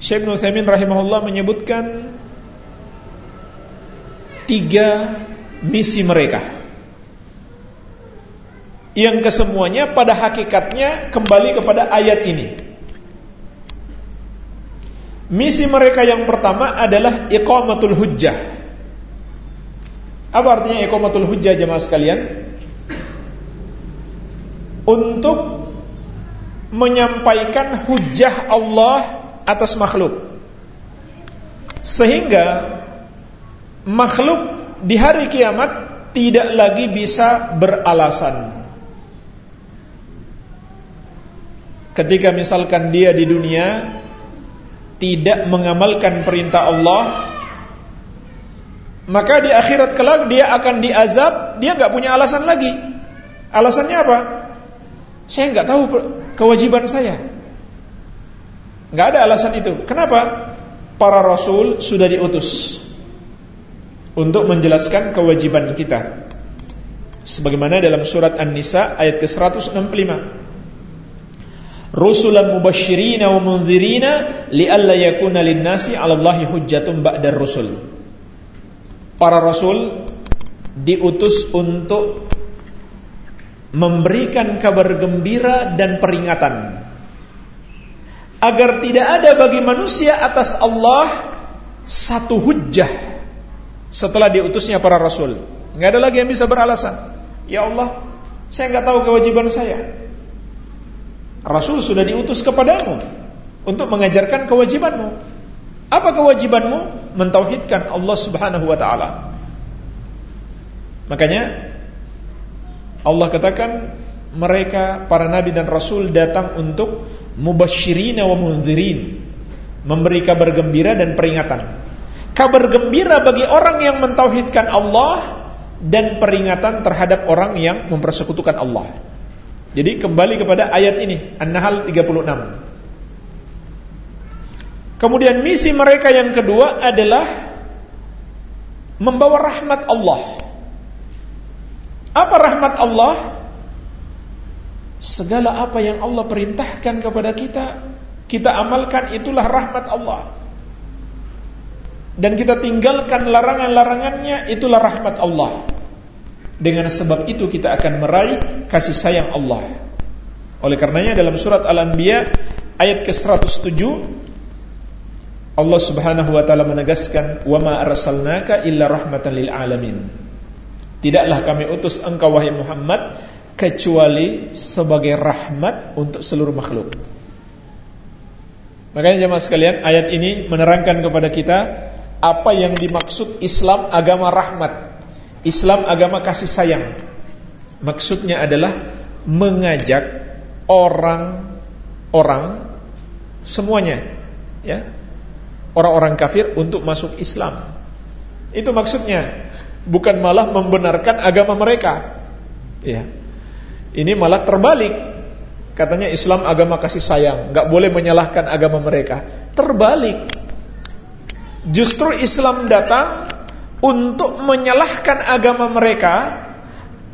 Syekh Ibn Utsaimin rahimahullah menyebutkan tiga misi mereka yang kesemuanya pada hakikatnya kembali kepada ayat ini. Misi mereka yang pertama adalah iqamatul hujjah. Apa artinya iqamatul hujjah jemaah sekalian? Untuk menyampaikan hujjah Allah atas makhluk. Sehingga makhluk di hari kiamat tidak lagi bisa beralasan. Ketika misalkan dia di dunia tidak mengamalkan perintah Allah, maka di akhirat kelak dia akan diazab, dia nggak punya alasan lagi. Alasannya apa? Saya nggak tahu kewajiban saya. Nggak ada alasan itu. Kenapa? Para rasul sudah diutus untuk menjelaskan kewajiban kita. Sebagaimana dalam surat An-Nisa ayat ke-165. Rusulan mubashirina wa munzirina lialla yakuna lin-nasi 'ala Allahi hujjatun ba'dar rusul. Para rasul diutus untuk memberikan kabar gembira dan peringatan agar tidak ada bagi manusia atas Allah satu hujjah setelah diutusnya para rasul. Nggak ada lagi yang bisa beralasan. Ya Allah, saya nggak tahu kewajiban saya. Rasul sudah diutus kepadamu untuk mengajarkan kewajibanmu. Apa kewajibanmu? Mentauhidkan Allah Subhanahu wa taala. Makanya Allah katakan mereka para nabi dan rasul datang untuk mubasyirin wa munzirin, memberi kabar gembira dan peringatan kabar gembira bagi orang yang mentauhidkan Allah dan peringatan terhadap orang yang mempersekutukan Allah. Jadi kembali kepada ayat ini, An-Nahl 36. Kemudian misi mereka yang kedua adalah membawa rahmat Allah. Apa rahmat Allah? Segala apa yang Allah perintahkan kepada kita, kita amalkan itulah rahmat Allah dan kita tinggalkan larangan-larangannya itulah rahmat Allah. Dengan sebab itu kita akan meraih kasih sayang Allah. Oleh karenanya dalam surat Al-Anbiya ayat ke-107 Allah Subhanahu wa taala menegaskan wa ma arsalnaka illa rahmatan lil alamin. Tidaklah kami utus engkau wahai Muhammad kecuali sebagai rahmat untuk seluruh makhluk. Makanya jemaah sekalian, ayat ini menerangkan kepada kita apa yang dimaksud Islam agama rahmat, Islam agama kasih sayang. Maksudnya adalah mengajak orang-orang semuanya, ya, orang-orang kafir untuk masuk Islam. Itu maksudnya, bukan malah membenarkan agama mereka. Ya. Ini malah terbalik. Katanya Islam agama kasih sayang, nggak boleh menyalahkan agama mereka. Terbalik. Justru Islam datang untuk menyalahkan agama mereka,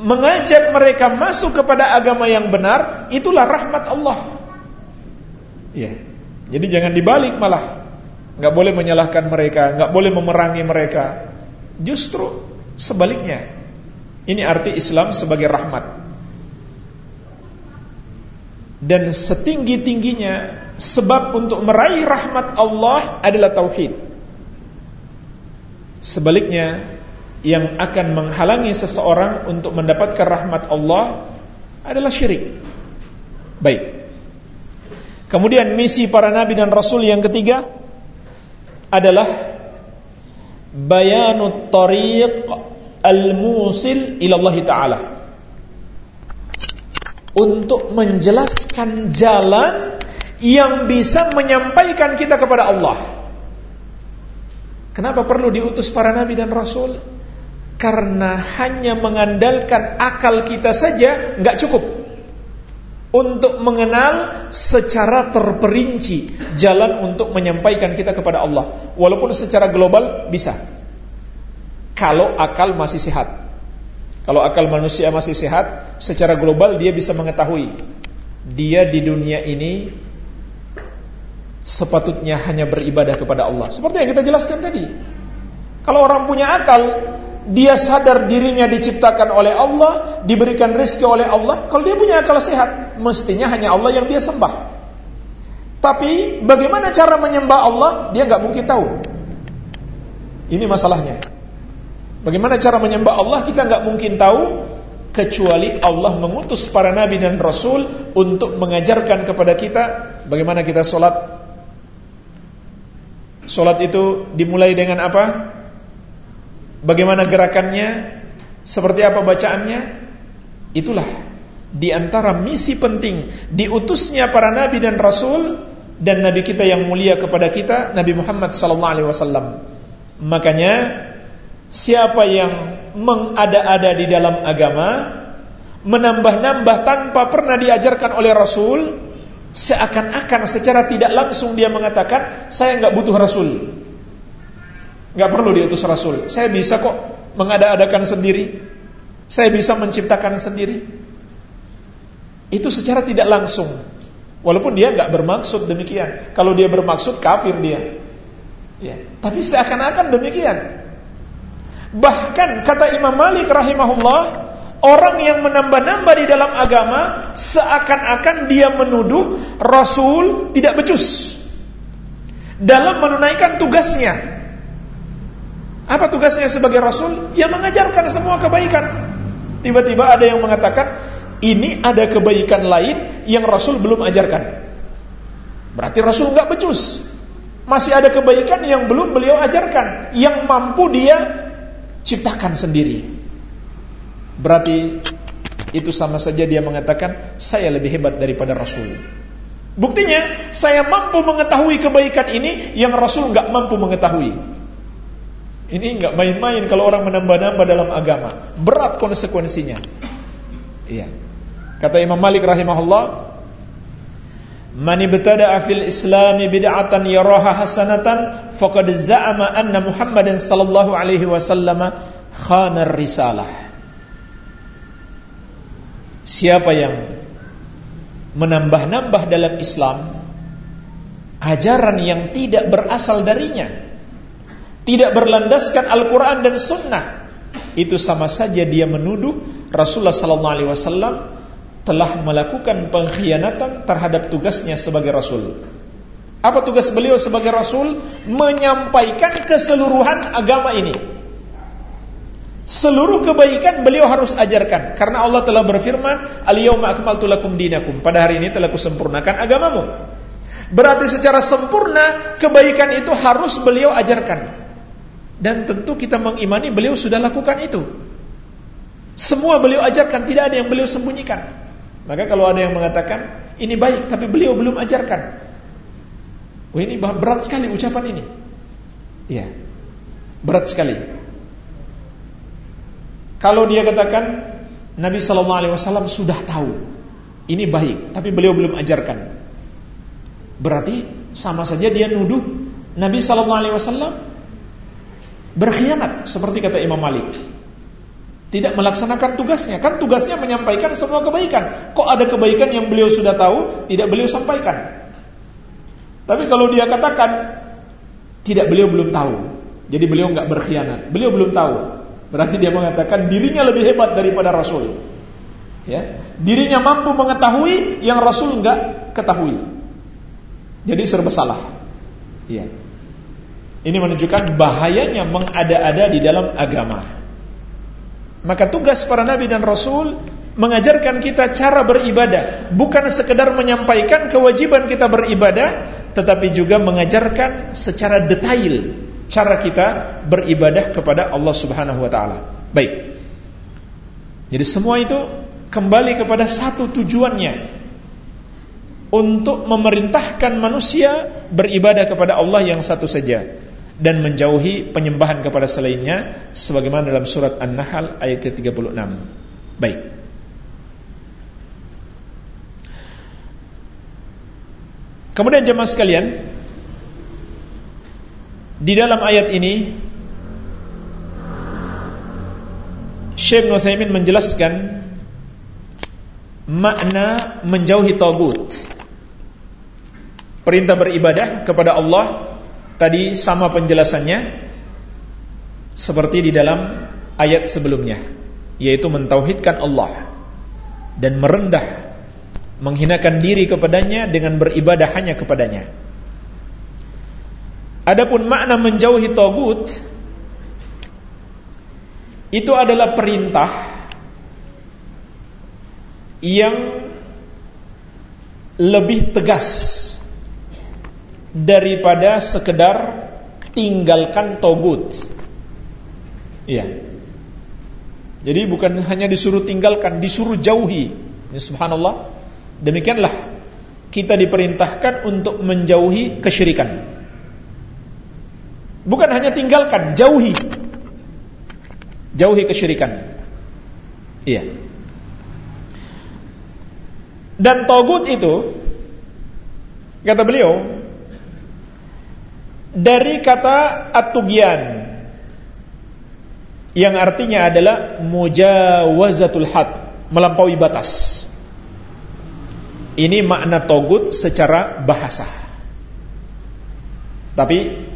mengajak mereka masuk kepada agama yang benar, itulah rahmat Allah. Ya. Jadi jangan dibalik malah. Nggak boleh menyalahkan mereka, nggak boleh memerangi mereka. Justru sebaliknya. Ini arti Islam sebagai rahmat. Dan setinggi-tingginya sebab untuk meraih rahmat Allah adalah tauhid. Sebaliknya, yang akan menghalangi seseorang untuk mendapatkan rahmat Allah adalah syirik. Baik. Kemudian misi para nabi dan rasul yang ketiga adalah bayanut tariq al-musil ila Allah taala. Untuk menjelaskan jalan yang bisa menyampaikan kita kepada Allah. Kenapa perlu diutus para nabi dan rasul? Karena hanya mengandalkan akal kita saja nggak cukup untuk mengenal secara terperinci jalan untuk menyampaikan kita kepada Allah. Walaupun secara global bisa. Kalau akal masih sehat. Kalau akal manusia masih sehat, secara global dia bisa mengetahui dia di dunia ini sepatutnya hanya beribadah kepada Allah. Seperti yang kita jelaskan tadi. Kalau orang punya akal, dia sadar dirinya diciptakan oleh Allah, diberikan rezeki oleh Allah, kalau dia punya akal sehat, mestinya hanya Allah yang dia sembah. Tapi bagaimana cara menyembah Allah, dia nggak mungkin tahu. Ini masalahnya. Bagaimana cara menyembah Allah, kita nggak mungkin tahu kecuali Allah mengutus para nabi dan rasul untuk mengajarkan kepada kita bagaimana kita sholat. Sholat itu dimulai dengan apa? bagaimana gerakannya, seperti apa bacaannya, itulah di antara misi penting diutusnya para nabi dan rasul dan nabi kita yang mulia kepada kita Nabi Muhammad sallallahu alaihi wasallam. Makanya siapa yang mengada-ada di dalam agama, menambah-nambah tanpa pernah diajarkan oleh rasul, seakan-akan secara tidak langsung dia mengatakan saya nggak butuh rasul. Gak perlu diutus Rasul. Saya bisa kok mengada-adakan sendiri. Saya bisa menciptakan sendiri. Itu secara tidak langsung. Walaupun dia gak bermaksud demikian. Kalau dia bermaksud kafir dia. Ya. Tapi seakan-akan demikian. Bahkan kata Imam Malik rahimahullah, orang yang menambah-nambah di dalam agama seakan-akan dia menuduh Rasul tidak becus dalam menunaikan tugasnya. Apa tugasnya sebagai Rasul? Ya mengajarkan semua kebaikan. Tiba-tiba ada yang mengatakan, ini ada kebaikan lain yang Rasul belum ajarkan. Berarti Rasul nggak becus. Masih ada kebaikan yang belum beliau ajarkan, yang mampu dia ciptakan sendiri. Berarti itu sama saja dia mengatakan saya lebih hebat daripada Rasul. Buktinya saya mampu mengetahui kebaikan ini yang Rasul nggak mampu mengetahui. Ini enggak main-main kalau orang menambah-nambah dalam agama. Berat konsekuensinya. Iya. Kata Imam Malik rahimahullah, "Man ibtada'a fil Islam bid'atan yaraha hasanatan faqad za'ama anna Muhammadan sallallahu alaihi wasallam khana risalah." Siapa yang menambah-nambah dalam Islam ajaran yang tidak berasal darinya tidak berlandaskan Al-Quran dan Sunnah, itu sama saja dia menuduh Rasulullah Wasallam telah melakukan pengkhianatan terhadap tugasnya sebagai Rasul. Apa tugas beliau sebagai Rasul? Menyampaikan keseluruhan agama ini. Seluruh kebaikan beliau harus ajarkan karena Allah telah berfirman, "Al-yauma akmaltu lakum dinakum." Pada hari ini telah kusempurnakan agamamu. Berarti secara sempurna kebaikan itu harus beliau ajarkan. Dan tentu kita mengimani beliau sudah lakukan itu. Semua beliau ajarkan, tidak ada yang beliau sembunyikan. Maka kalau ada yang mengatakan ini baik tapi beliau belum ajarkan. Wah ini berat sekali ucapan ini. Iya. Berat sekali. Kalau dia katakan Nabi Shallallahu Alaihi Wasallam sudah tahu ini baik, tapi beliau belum ajarkan. Berarti sama saja dia nuduh Nabi Shallallahu Alaihi Wasallam berkhianat seperti kata Imam Malik. Tidak melaksanakan tugasnya, kan tugasnya menyampaikan semua kebaikan. Kok ada kebaikan yang beliau sudah tahu, tidak beliau sampaikan? Tapi kalau dia katakan tidak beliau belum tahu. Jadi beliau nggak berkhianat. Beliau belum tahu. Berarti dia mengatakan dirinya lebih hebat daripada Rasul. Ya, dirinya mampu mengetahui yang Rasul nggak ketahui. Jadi serba salah. Ya. Ini menunjukkan bahayanya mengada-ada di dalam agama. Maka tugas para nabi dan rasul mengajarkan kita cara beribadah, bukan sekedar menyampaikan kewajiban kita beribadah, tetapi juga mengajarkan secara detail cara kita beribadah kepada Allah Subhanahu wa taala. Baik. Jadi semua itu kembali kepada satu tujuannya untuk memerintahkan manusia beribadah kepada Allah yang satu saja dan menjauhi penyembahan kepada selainnya sebagaimana dalam surat An-Nahl ayat ke-36. Baik. Kemudian jemaah sekalian, di dalam ayat ini Syekh Nuthaimin menjelaskan makna menjauhi tagut. Perintah beribadah kepada Allah tadi sama penjelasannya seperti di dalam ayat sebelumnya, yaitu mentauhidkan Allah dan merendah menghinakan diri kepadanya dengan beribadah hanya kepadanya. Adapun makna menjauhi togut itu adalah perintah yang lebih tegas daripada sekedar tinggalkan togut. Iya. Jadi bukan hanya disuruh tinggalkan, disuruh jauhi. Ya, subhanallah. Demikianlah kita diperintahkan untuk menjauhi kesyirikan. Bukan hanya tinggalkan, jauhi. Jauhi kesyirikan. Iya. Dan togut itu kata beliau dari kata atugian yang artinya adalah mujawazatul had, melampaui batas. Ini makna togut secara bahasa. Tapi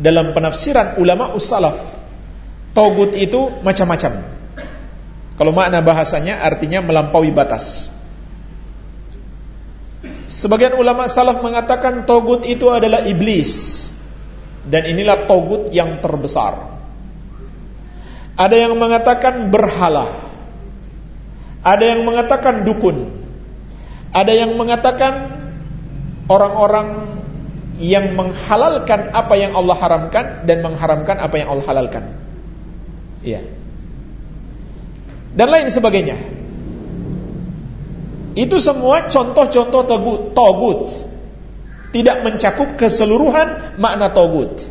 dalam penafsiran ulama ussalaf, togut itu macam-macam. Kalau makna bahasanya artinya melampaui batas. Sebagian ulama salaf mengatakan togut itu adalah iblis. Dan inilah togut yang terbesar. Ada yang mengatakan berhala. Ada yang mengatakan dukun. Ada yang mengatakan orang-orang yang menghalalkan apa yang Allah haramkan dan mengharamkan apa yang Allah halalkan. Iya. Dan lain sebagainya. Itu semua contoh-contoh togut, togut. Tidak mencakup keseluruhan makna togut.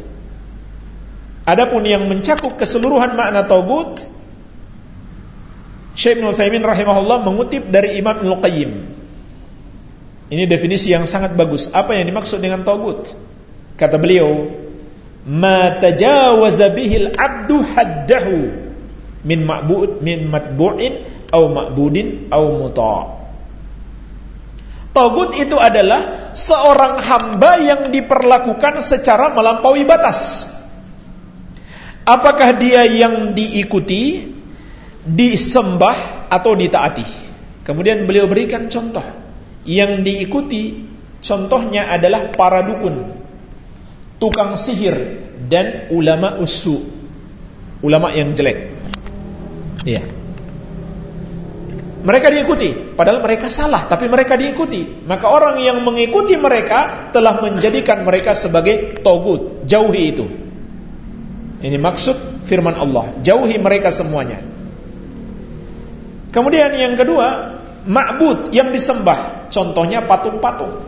Adapun yang mencakup keseluruhan makna togut, Syekh Nuthaimin rahimahullah mengutip dari Imam Al-Qayyim ini definisi yang sangat bagus. Apa yang dimaksud dengan togut? Kata beliau, "Ma tajawaza bihil abdu haddahu min ma'bud min matbu'in au ma'budin au muta'." Togut itu adalah seorang hamba yang diperlakukan secara melampaui batas. Apakah dia yang diikuti, disembah atau ditaati? Kemudian beliau berikan contoh yang diikuti contohnya adalah para dukun, tukang sihir dan ulama usu, ulama yang jelek. Iya. Mereka diikuti, padahal mereka salah, tapi mereka diikuti. Maka orang yang mengikuti mereka telah menjadikan mereka sebagai togut. Jauhi itu. Ini maksud firman Allah. Jauhi mereka semuanya. Kemudian yang kedua, ma'bud yang disembah. Contohnya patung-patung.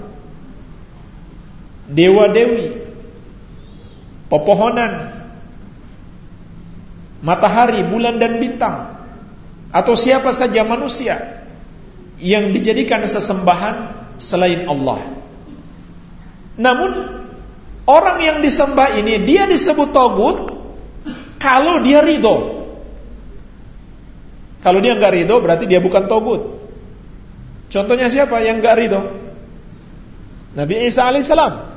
Dewa-dewi. Pepohonan. Matahari, bulan dan bintang. Atau siapa saja manusia yang dijadikan sesembahan selain Allah. Namun orang yang disembah ini dia disebut togut kalau dia ridho. Kalau dia nggak ridho berarti dia bukan togut. Contohnya siapa yang gak ridho? Nabi Isa alaihissalam.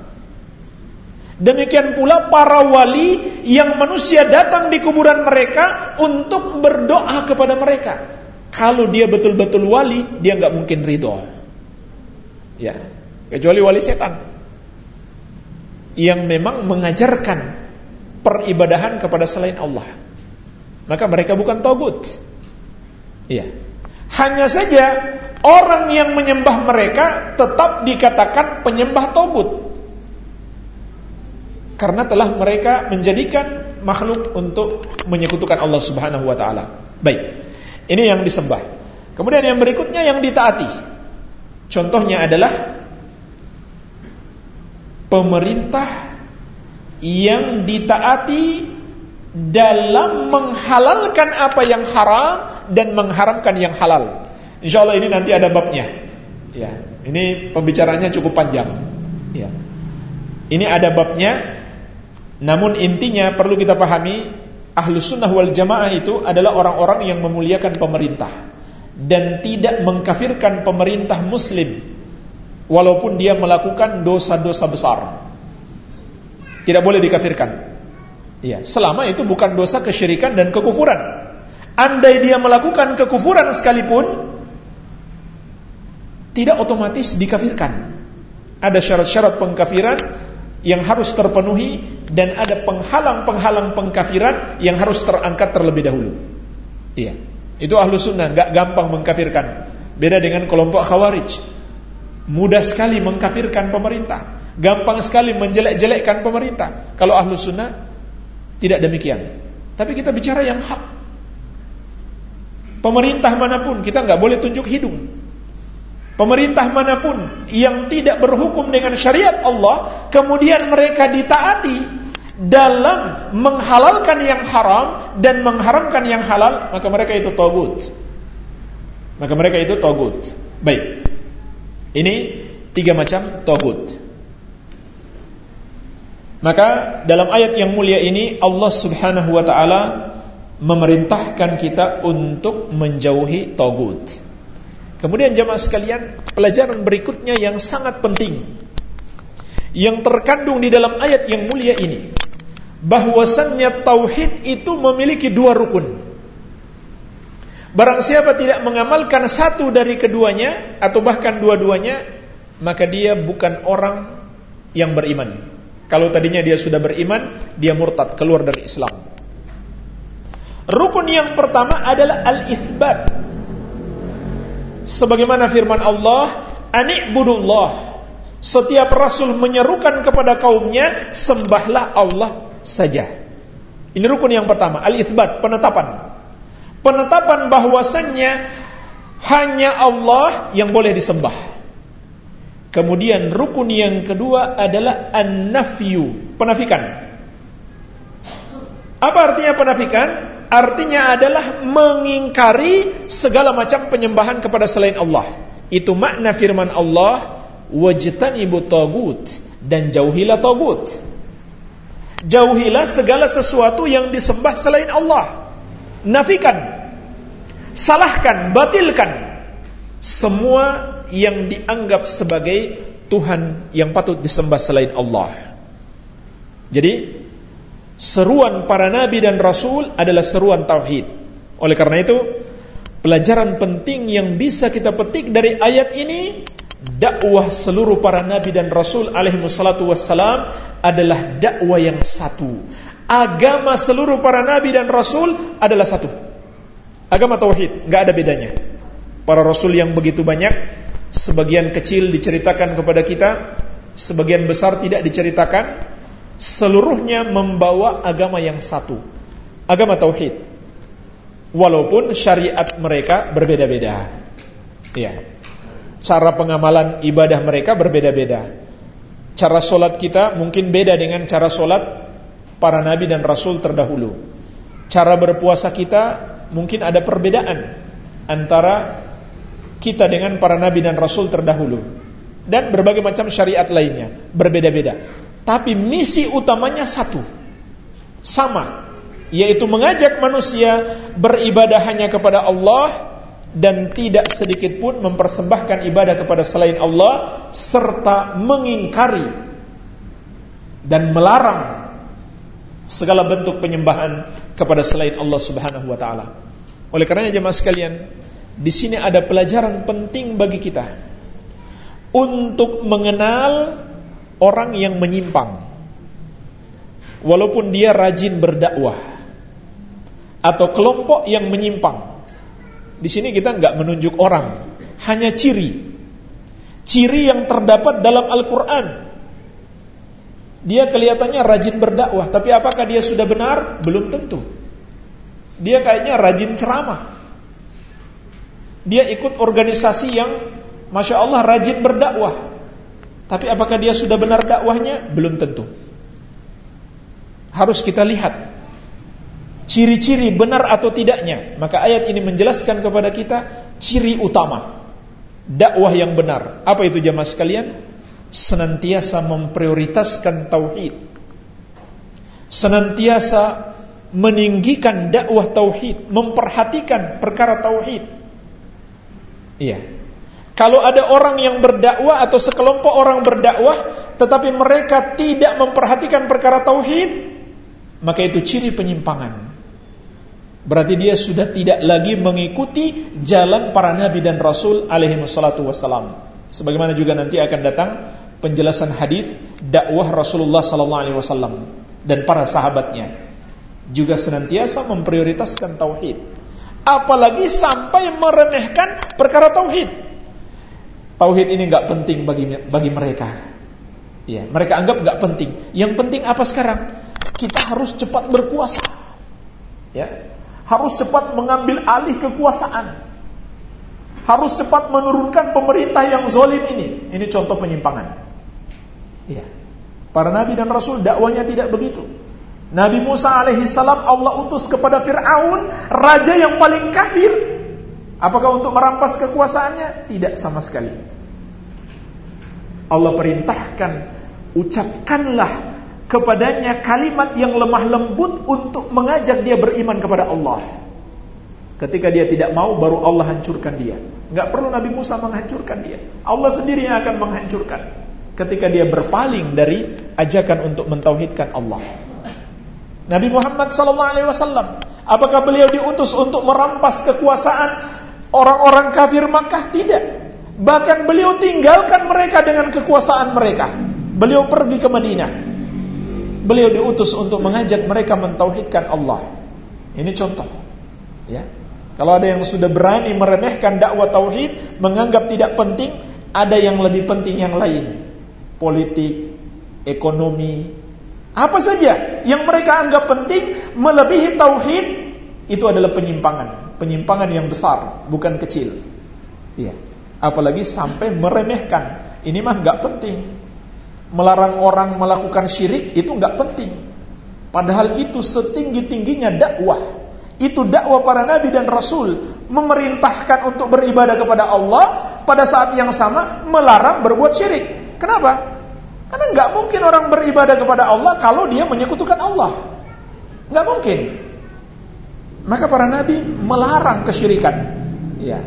Demikian pula para wali yang manusia datang di kuburan mereka untuk berdoa kepada mereka. Kalau dia betul-betul wali, dia nggak mungkin ridho. Ya, kecuali wali setan yang memang mengajarkan peribadahan kepada selain Allah. Maka mereka bukan togut. Iya. Hanya saja orang yang menyembah mereka tetap dikatakan penyembah togut karena telah mereka menjadikan makhluk untuk menyekutukan Allah Subhanahu wa taala. Baik. Ini yang disembah. Kemudian yang berikutnya yang ditaati. Contohnya adalah pemerintah yang ditaati dalam menghalalkan apa yang haram dan mengharamkan yang halal. Insya Allah ini nanti ada babnya. Ya, ini pembicaranya cukup panjang. Ya. Ini ada babnya namun intinya perlu kita pahami Ahlus sunnah wal jamaah itu adalah orang-orang yang memuliakan pemerintah Dan tidak mengkafirkan pemerintah muslim Walaupun dia melakukan dosa-dosa besar Tidak boleh dikafirkan Ya, selama itu bukan dosa kesyirikan dan kekufuran. Andai dia melakukan kekufuran sekalipun, tidak otomatis dikafirkan. Ada syarat-syarat pengkafiran yang harus terpenuhi dan ada penghalang-penghalang pengkafiran yang harus terangkat terlebih dahulu. Iya. Itu ahlu sunnah, nggak gampang mengkafirkan. Beda dengan kelompok khawarij. Mudah sekali mengkafirkan pemerintah. Gampang sekali menjelek-jelekkan pemerintah. Kalau ahlu sunnah, tidak demikian. Tapi kita bicara yang hak. Pemerintah mana pun, kita nggak boleh tunjuk hidung. Pemerintah mana pun yang tidak berhukum dengan syariat Allah, kemudian mereka ditaati dalam menghalalkan yang haram dan mengharamkan yang halal, maka mereka itu togut. Maka mereka itu togut. Baik. Ini tiga macam togut. Maka dalam ayat yang mulia ini Allah Subhanahu wa taala memerintahkan kita untuk menjauhi togut. Kemudian jemaah sekalian, pelajaran berikutnya yang sangat penting yang terkandung di dalam ayat yang mulia ini bahwasannya tauhid itu memiliki dua rukun. Barang siapa tidak mengamalkan satu dari keduanya atau bahkan dua-duanya, maka dia bukan orang yang beriman. Kalau tadinya dia sudah beriman, dia murtad, keluar dari Islam. Rukun yang pertama adalah al-itsbat, sebagaimana firman Allah anikbudullah setiap rasul menyerukan kepada kaumnya sembahlah Allah saja. Ini rukun yang pertama al-itsbat penetapan. Penetapan bahwasannya hanya Allah yang boleh disembah. Kemudian rukun yang kedua adalah an-nafyu penafikan. Apa artinya penafikan artinya adalah mengingkari segala macam penyembahan kepada selain Allah. Itu makna firman Allah, wajtanibu tagut dan jauhilah tagut. Jauhilah segala sesuatu yang disembah selain Allah. Nafikan, salahkan, batilkan semua yang dianggap sebagai Tuhan yang patut disembah selain Allah. Jadi seruan para nabi dan rasul adalah seruan tauhid. Oleh karena itu, pelajaran penting yang bisa kita petik dari ayat ini dakwah seluruh para nabi dan rasul alaihi wassalatu wassalam adalah dakwah yang satu. Agama seluruh para nabi dan rasul adalah satu. Agama tauhid, nggak ada bedanya. Para rasul yang begitu banyak, sebagian kecil diceritakan kepada kita, sebagian besar tidak diceritakan, seluruhnya membawa agama yang satu, agama tauhid. Walaupun syariat mereka berbeda-beda. Ya. Cara pengamalan ibadah mereka berbeda-beda. Cara solat kita mungkin beda dengan cara solat para nabi dan rasul terdahulu. Cara berpuasa kita mungkin ada perbedaan antara kita dengan para nabi dan rasul terdahulu dan berbagai macam syariat lainnya berbeda-beda. Tapi misi utamanya satu. Sama, yaitu mengajak manusia beribadah hanya kepada Allah dan tidak sedikit pun mempersembahkan ibadah kepada selain Allah serta mengingkari dan melarang segala bentuk penyembahan kepada selain Allah Subhanahu wa taala. Oleh karenanya jemaah sekalian, di sini ada pelajaran penting bagi kita untuk mengenal orang yang menyimpang. Walaupun dia rajin berdakwah atau kelompok yang menyimpang di sini kita nggak menunjuk orang, hanya ciri. Ciri yang terdapat dalam Al-Quran. Dia kelihatannya rajin berdakwah, tapi apakah dia sudah benar? Belum tentu. Dia kayaknya rajin ceramah. Dia ikut organisasi yang Masya Allah rajin berdakwah. Tapi apakah dia sudah benar dakwahnya? Belum tentu. Harus kita lihat ciri-ciri benar atau tidaknya. Maka ayat ini menjelaskan kepada kita ciri utama dakwah yang benar. Apa itu jamaah sekalian? Senantiasa memprioritaskan tauhid. Senantiasa meninggikan dakwah tauhid, memperhatikan perkara tauhid. Iya. Kalau ada orang yang berdakwah atau sekelompok orang berdakwah tetapi mereka tidak memperhatikan perkara tauhid, maka itu ciri penyimpangan. Berarti dia sudah tidak lagi mengikuti jalan para nabi dan rasul alaihi wassalatu wassalam. Sebagaimana juga nanti akan datang penjelasan hadis dakwah Rasulullah sallallahu alaihi wasallam dan para sahabatnya juga senantiasa memprioritaskan tauhid. Apalagi sampai meremehkan perkara tauhid. Tauhid ini nggak penting bagi bagi mereka. Ya, mereka anggap nggak penting. Yang penting apa sekarang? Kita harus cepat berkuasa. Ya, harus cepat mengambil alih kekuasaan. Harus cepat menurunkan pemerintah yang zolim ini. Ini contoh penyimpangan. Ya. Para nabi dan rasul dakwanya tidak begitu. Nabi Musa alaihi salam Allah utus kepada Fir'aun, raja yang paling kafir. Apakah untuk merampas kekuasaannya? Tidak sama sekali. Allah perintahkan, ucapkanlah kepadanya kalimat yang lemah lembut untuk mengajak dia beriman kepada Allah. Ketika dia tidak mau, baru Allah hancurkan dia. Enggak perlu Nabi Musa menghancurkan dia. Allah sendiri yang akan menghancurkan. Ketika dia berpaling dari ajakan untuk mentauhidkan Allah. Nabi Muhammad SAW, apakah beliau diutus untuk merampas kekuasaan orang-orang kafir Makkah? Tidak. Bahkan beliau tinggalkan mereka dengan kekuasaan mereka. Beliau pergi ke Madinah beliau diutus untuk mengajak mereka mentauhidkan Allah. Ini contoh. Ya. Kalau ada yang sudah berani meremehkan dakwah tauhid, menganggap tidak penting, ada yang lebih penting yang lain. Politik, ekonomi, apa saja yang mereka anggap penting melebihi tauhid itu adalah penyimpangan, penyimpangan yang besar, bukan kecil. Ya. Apalagi sampai meremehkan. Ini mah nggak penting melarang orang melakukan syirik itu nggak penting. Padahal itu setinggi-tingginya dakwah. Itu dakwah para nabi dan rasul memerintahkan untuk beribadah kepada Allah pada saat yang sama melarang berbuat syirik. Kenapa? Karena nggak mungkin orang beribadah kepada Allah kalau dia menyekutukan Allah. Nggak mungkin. Maka para nabi melarang kesyirikan. Ya.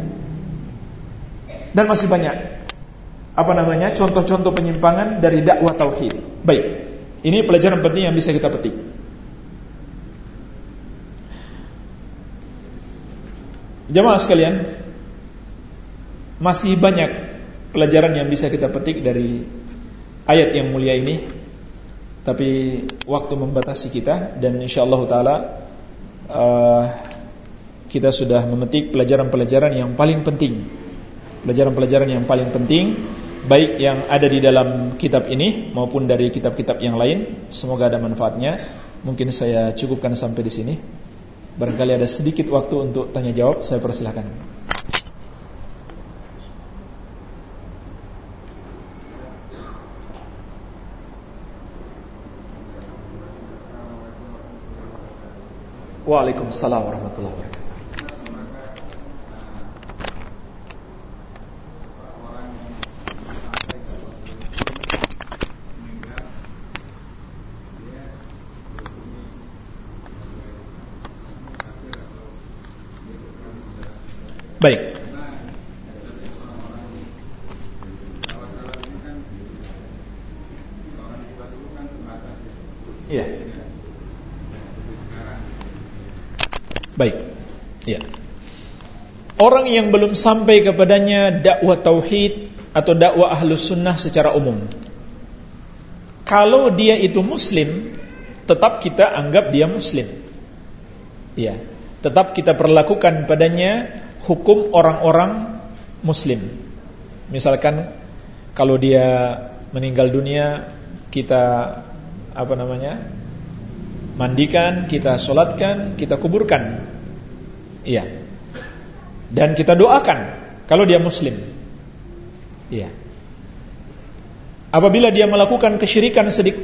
Dan masih banyak apa namanya contoh-contoh penyimpangan dari dakwah tauhid. Baik, ini pelajaran penting yang bisa kita petik. Jamaah sekalian, masih banyak pelajaran yang bisa kita petik dari ayat yang mulia ini. Tapi waktu membatasi kita dan insyaallah taala uh, kita sudah memetik pelajaran-pelajaran yang paling penting. Pelajaran-pelajaran yang paling penting baik yang ada di dalam kitab ini maupun dari kitab-kitab yang lain. Semoga ada manfaatnya. Mungkin saya cukupkan sampai di sini. Barangkali ada sedikit waktu untuk tanya jawab, saya persilahkan. Waalaikumsalam warahmatullahi wabarakatuh. Baik. Iya. Baik. Iya. Orang yang belum sampai kepadanya dakwah tauhid atau dakwah ahlus sunnah secara umum. Kalau dia itu muslim, tetap kita anggap dia muslim. Ya, tetap kita perlakukan padanya hukum orang-orang muslim. Misalkan kalau dia meninggal dunia, kita apa namanya? mandikan, kita solatkan, kita kuburkan. Iya. Dan kita doakan kalau dia muslim. Iya. Apabila dia melakukan kesyirikan sedik,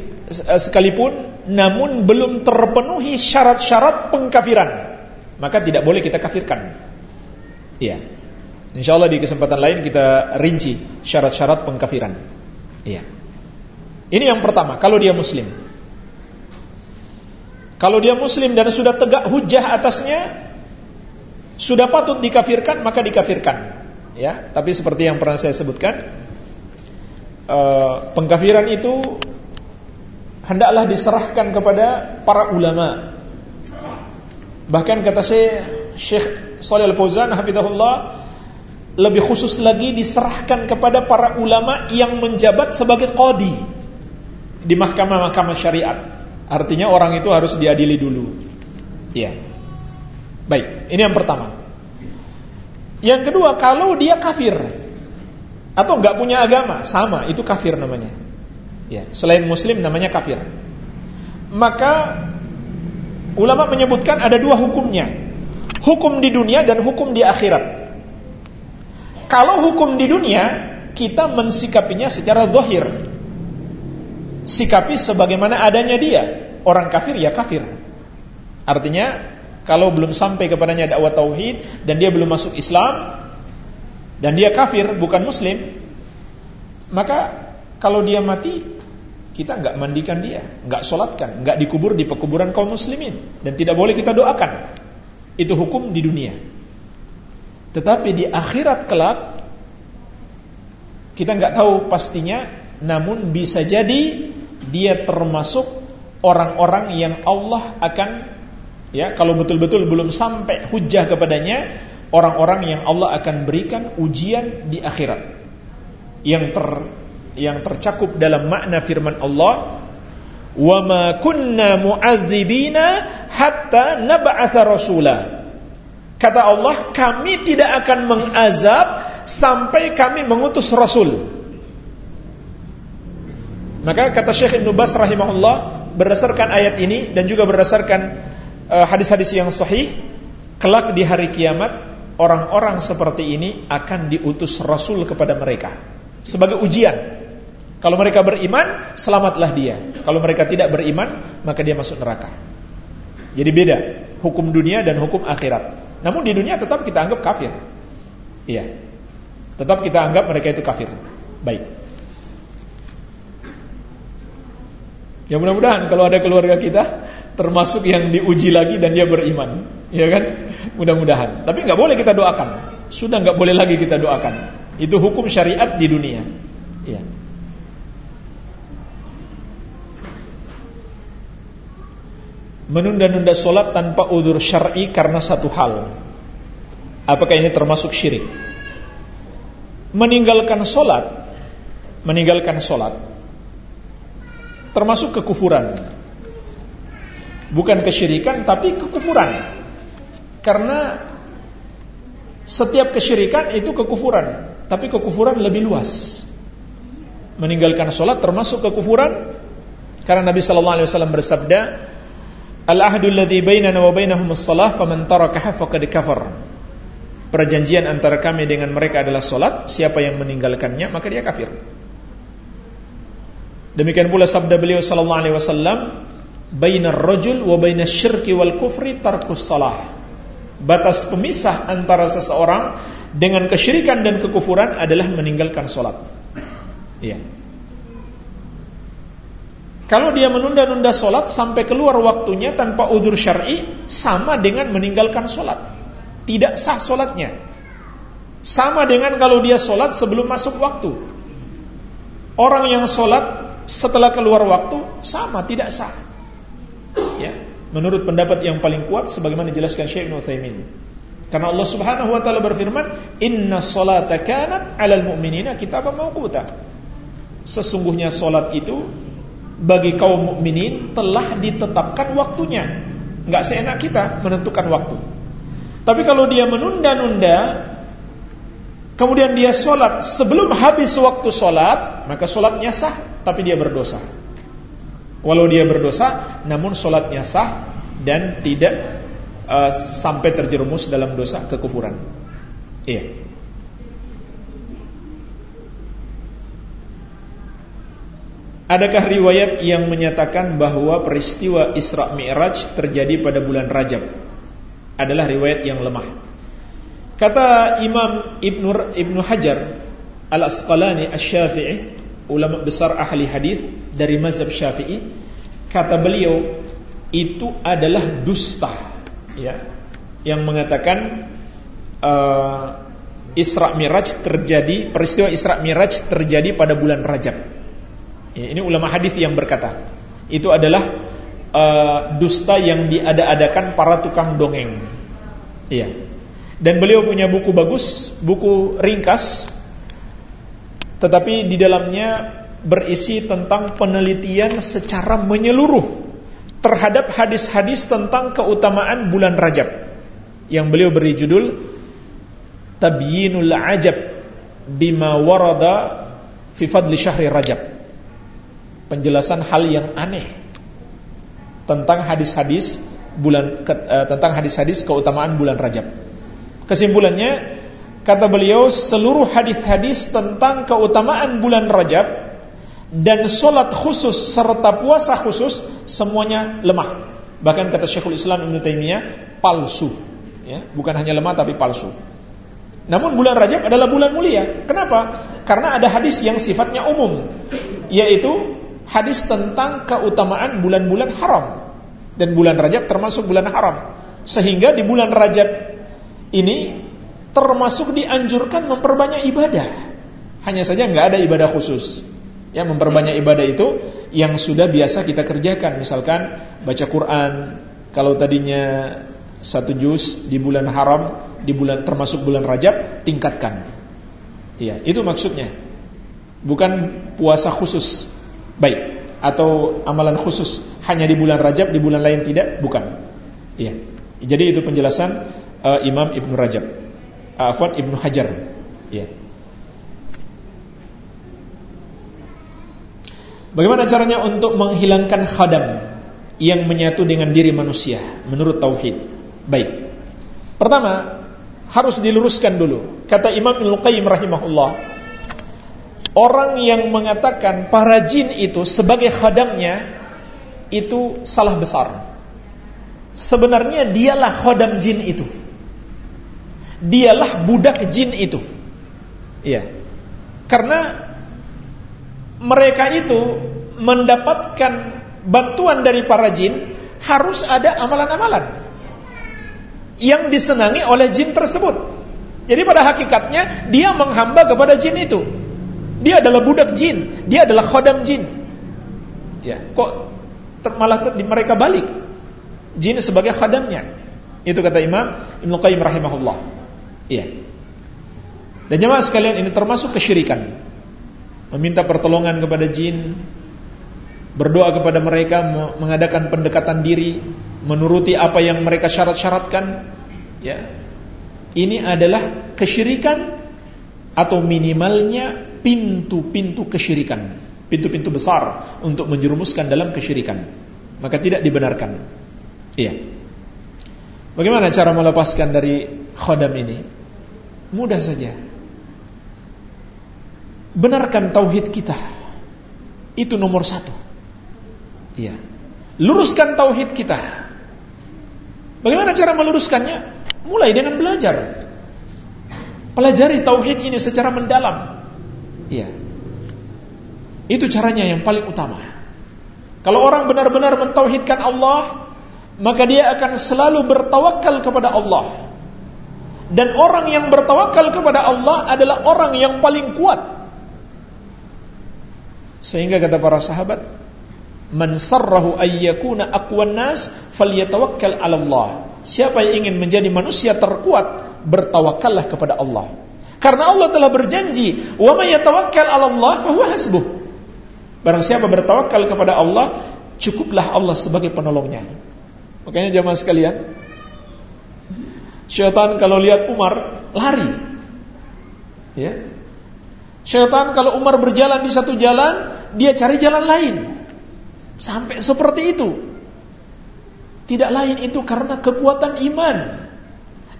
sekalipun namun belum terpenuhi syarat-syarat pengkafiran, maka tidak boleh kita kafirkan. Iya. Insyaallah di kesempatan lain kita rinci syarat-syarat pengkafiran. Iya. Ini yang pertama, kalau dia muslim. Kalau dia muslim dan sudah tegak hujah atasnya, sudah patut dikafirkan maka dikafirkan. Ya, tapi seperti yang pernah saya sebutkan, uh, pengkafiran itu hendaklah diserahkan kepada para ulama. Bahkan kata saya Syekh Shalih Al-Fauzan hafizahullah lebih khusus lagi diserahkan kepada para ulama yang menjabat sebagai qadi di mahkamah-mahkamah syariat. Artinya orang itu harus diadili dulu. Ya. Baik, ini yang pertama. Yang kedua, kalau dia kafir atau nggak punya agama, sama, itu kafir namanya. Ya, selain muslim namanya kafir. Maka ulama menyebutkan ada dua hukumnya. Hukum di dunia dan hukum di akhirat. Kalau hukum di dunia, kita mensikapinya secara zahir sikapi sebagaimana adanya dia. Orang kafir ya kafir. Artinya kalau belum sampai kepadanya dakwah tauhid dan dia belum masuk Islam dan dia kafir bukan muslim, maka kalau dia mati kita nggak mandikan dia, nggak sholatkan, nggak dikubur di pekuburan kaum muslimin dan tidak boleh kita doakan. Itu hukum di dunia. Tetapi di akhirat kelak kita nggak tahu pastinya, namun bisa jadi dia termasuk orang-orang yang Allah akan ya kalau betul-betul belum sampai hujah kepadanya orang-orang yang Allah akan berikan ujian di akhirat yang ter yang tercakup dalam makna firman Allah wa ma kunna mu'adzibina hatta nab'atha rasula kata Allah kami tidak akan mengazab sampai kami mengutus rasul maka kata Syekh Ibn Bas rahimahullah berdasarkan ayat ini dan juga berdasarkan uh, hadis-hadis uh, yang sahih, kelak di hari kiamat orang-orang seperti ini akan diutus Rasul kepada mereka sebagai ujian. Kalau mereka beriman, selamatlah dia. Kalau mereka tidak beriman, maka dia masuk neraka. Jadi beda hukum dunia dan hukum akhirat. Namun di dunia tetap kita anggap kafir. Iya. Tetap kita anggap mereka itu kafir. Baik. Ya mudah-mudahan kalau ada keluarga kita termasuk yang diuji lagi dan dia beriman, ya kan? Mudah-mudahan. Tapi nggak boleh kita doakan. Sudah nggak boleh lagi kita doakan. Itu hukum syariat di dunia. Ya. Menunda-nunda solat tanpa udur syar'i karena satu hal. Apakah ini termasuk syirik? Meninggalkan solat, meninggalkan solat termasuk kekufuran. Bukan kesyirikan tapi kekufuran. Karena setiap kesyirikan itu kekufuran, tapi kekufuran lebih luas. Meninggalkan sholat termasuk kekufuran karena Nabi sallallahu alaihi wasallam bersabda, "Al-ahdu alladhi bainana wa bainahum as-salah, faman tarakaha faqad kafar." Perjanjian antara kami dengan mereka adalah solat. Siapa yang meninggalkannya maka dia kafir. Demikian pula sabda beliau sallallahu alaihi wasallam, "Bainar rajul wa bainas syirki wal kufri tarkus salah." Batas pemisah antara seseorang dengan kesyirikan dan kekufuran adalah meninggalkan salat. Iya. Kalau dia menunda-nunda solat sampai keluar waktunya tanpa udur syar'i, sama dengan meninggalkan solat. Tidak sah solatnya. Sama dengan kalau dia solat sebelum masuk waktu. Orang yang solat setelah keluar waktu sama tidak sah. Ya. Menurut pendapat yang paling kuat sebagaimana dijelaskan Syekh Ibnu Utsaimin. Karena Allah Subhanahu wa taala berfirman, "Inna salata kanat 'alal mu'minina kitaban mawquta." Sesungguhnya salat itu bagi kaum mukminin telah ditetapkan waktunya. Enggak seenak kita menentukan waktu. Tapi kalau dia menunda-nunda Kemudian dia sholat Sebelum habis waktu sholat Maka sholatnya sah Tapi dia berdosa Walau dia berdosa Namun sholatnya sah Dan tidak uh, Sampai terjerumus dalam dosa kekufuran Iya Adakah riwayat yang menyatakan bahwa peristiwa Isra Mi'raj terjadi pada bulan Rajab? Adalah riwayat yang lemah. Kata Imam Ibnu Ibnu Hajar Al-Asqalani Asy-Syafi'i, ulama besar ahli hadis dari mazhab Syafi'i, kata beliau itu adalah dusta, ya. Yang mengatakan uh, Isra Miraj terjadi peristiwa Isra Miraj terjadi pada bulan Rajab. Ya, ini ulama hadis yang berkata itu adalah uh, dusta yang diada-adakan para tukang dongeng. Iya. Dan beliau punya buku bagus, buku ringkas, tetapi di dalamnya berisi tentang penelitian secara menyeluruh terhadap hadis-hadis tentang keutamaan bulan Rajab yang beliau beri judul Tabyinul Ajab bima warada fi fadli syahri Rajab. Penjelasan hal yang aneh tentang hadis-hadis bulan uh, tentang hadis-hadis keutamaan bulan Rajab. Kesimpulannya, kata beliau, seluruh hadis-hadis tentang keutamaan bulan Rajab dan solat khusus serta puasa khusus semuanya lemah. Bahkan kata Syekhul Islam Ibn Taimiyah palsu. Ya, bukan hanya lemah tapi palsu. Namun bulan Rajab adalah bulan mulia. Kenapa? Karena ada hadis yang sifatnya umum, yaitu hadis tentang keutamaan bulan-bulan haram. Dan bulan Rajab termasuk bulan haram. Sehingga di bulan Rajab ini termasuk dianjurkan memperbanyak ibadah. Hanya saja nggak ada ibadah khusus. Ya memperbanyak ibadah itu yang sudah biasa kita kerjakan. Misalkan baca Quran. Kalau tadinya satu juz di bulan haram, di bulan termasuk bulan Rajab, tingkatkan. Iya, itu maksudnya. Bukan puasa khusus. Baik, atau amalan khusus hanya di bulan Rajab, di bulan lain tidak, bukan. Iya. Jadi itu penjelasan uh, Imam Ibnu Rajab. Uh, Afwan Ibnu Hajar. Ya. Bagaimana caranya untuk menghilangkan khadam yang menyatu dengan diri manusia menurut tauhid? Baik. Pertama, harus diluruskan dulu. Kata Imam Ibnu Qayyim rahimahullah, orang yang mengatakan para jin itu sebagai khadamnya itu salah besar. Sebenarnya dialah khodam jin itu dialah budak jin itu. Iya. Karena mereka itu mendapatkan bantuan dari para jin harus ada amalan-amalan yang disenangi oleh jin tersebut. Jadi pada hakikatnya dia menghamba kepada jin itu. Dia adalah budak jin, dia adalah khodam jin. Ya, kok malah mereka balik jin sebagai khadamnya. Itu kata Imam Ibnu Qayyim rahimahullah. Iya. Dan jemaah sekalian ini termasuk kesyirikan. Meminta pertolongan kepada jin, berdoa kepada mereka, mengadakan pendekatan diri, menuruti apa yang mereka syarat-syaratkan, ya. Ini adalah kesyirikan atau minimalnya pintu-pintu kesyirikan, pintu-pintu besar untuk menjerumuskan dalam kesyirikan. Maka tidak dibenarkan. Iya. Bagaimana cara melepaskan dari khodam ini? Mudah saja. Benarkan tauhid kita. Itu nomor satu. Iya. Luruskan tauhid kita. Bagaimana cara meluruskannya? Mulai dengan belajar. Pelajari tauhid ini secara mendalam. Iya. Itu caranya yang paling utama. Kalau orang benar-benar mentauhidkan Allah, maka dia akan selalu bertawakal kepada Allah. Dan orang yang bertawakal kepada Allah adalah orang yang paling kuat. Sehingga kata para sahabat, Man sarrahu ayyakuna aqwan nas falyatawakkal 'ala Allah. Siapa yang ingin menjadi manusia terkuat, bertawakallah kepada Allah. Karena Allah telah berjanji, "Wa may yatawakkal 'ala Allah fahuwa hasbuh." Barang siapa bertawakal kepada Allah, cukuplah Allah sebagai penolongnya. Makanya jamaah sekalian, syaitan kalau lihat Umar lari. Ya. Syaitan kalau Umar berjalan di satu jalan, dia cari jalan lain. Sampai seperti itu. Tidak lain itu karena kekuatan iman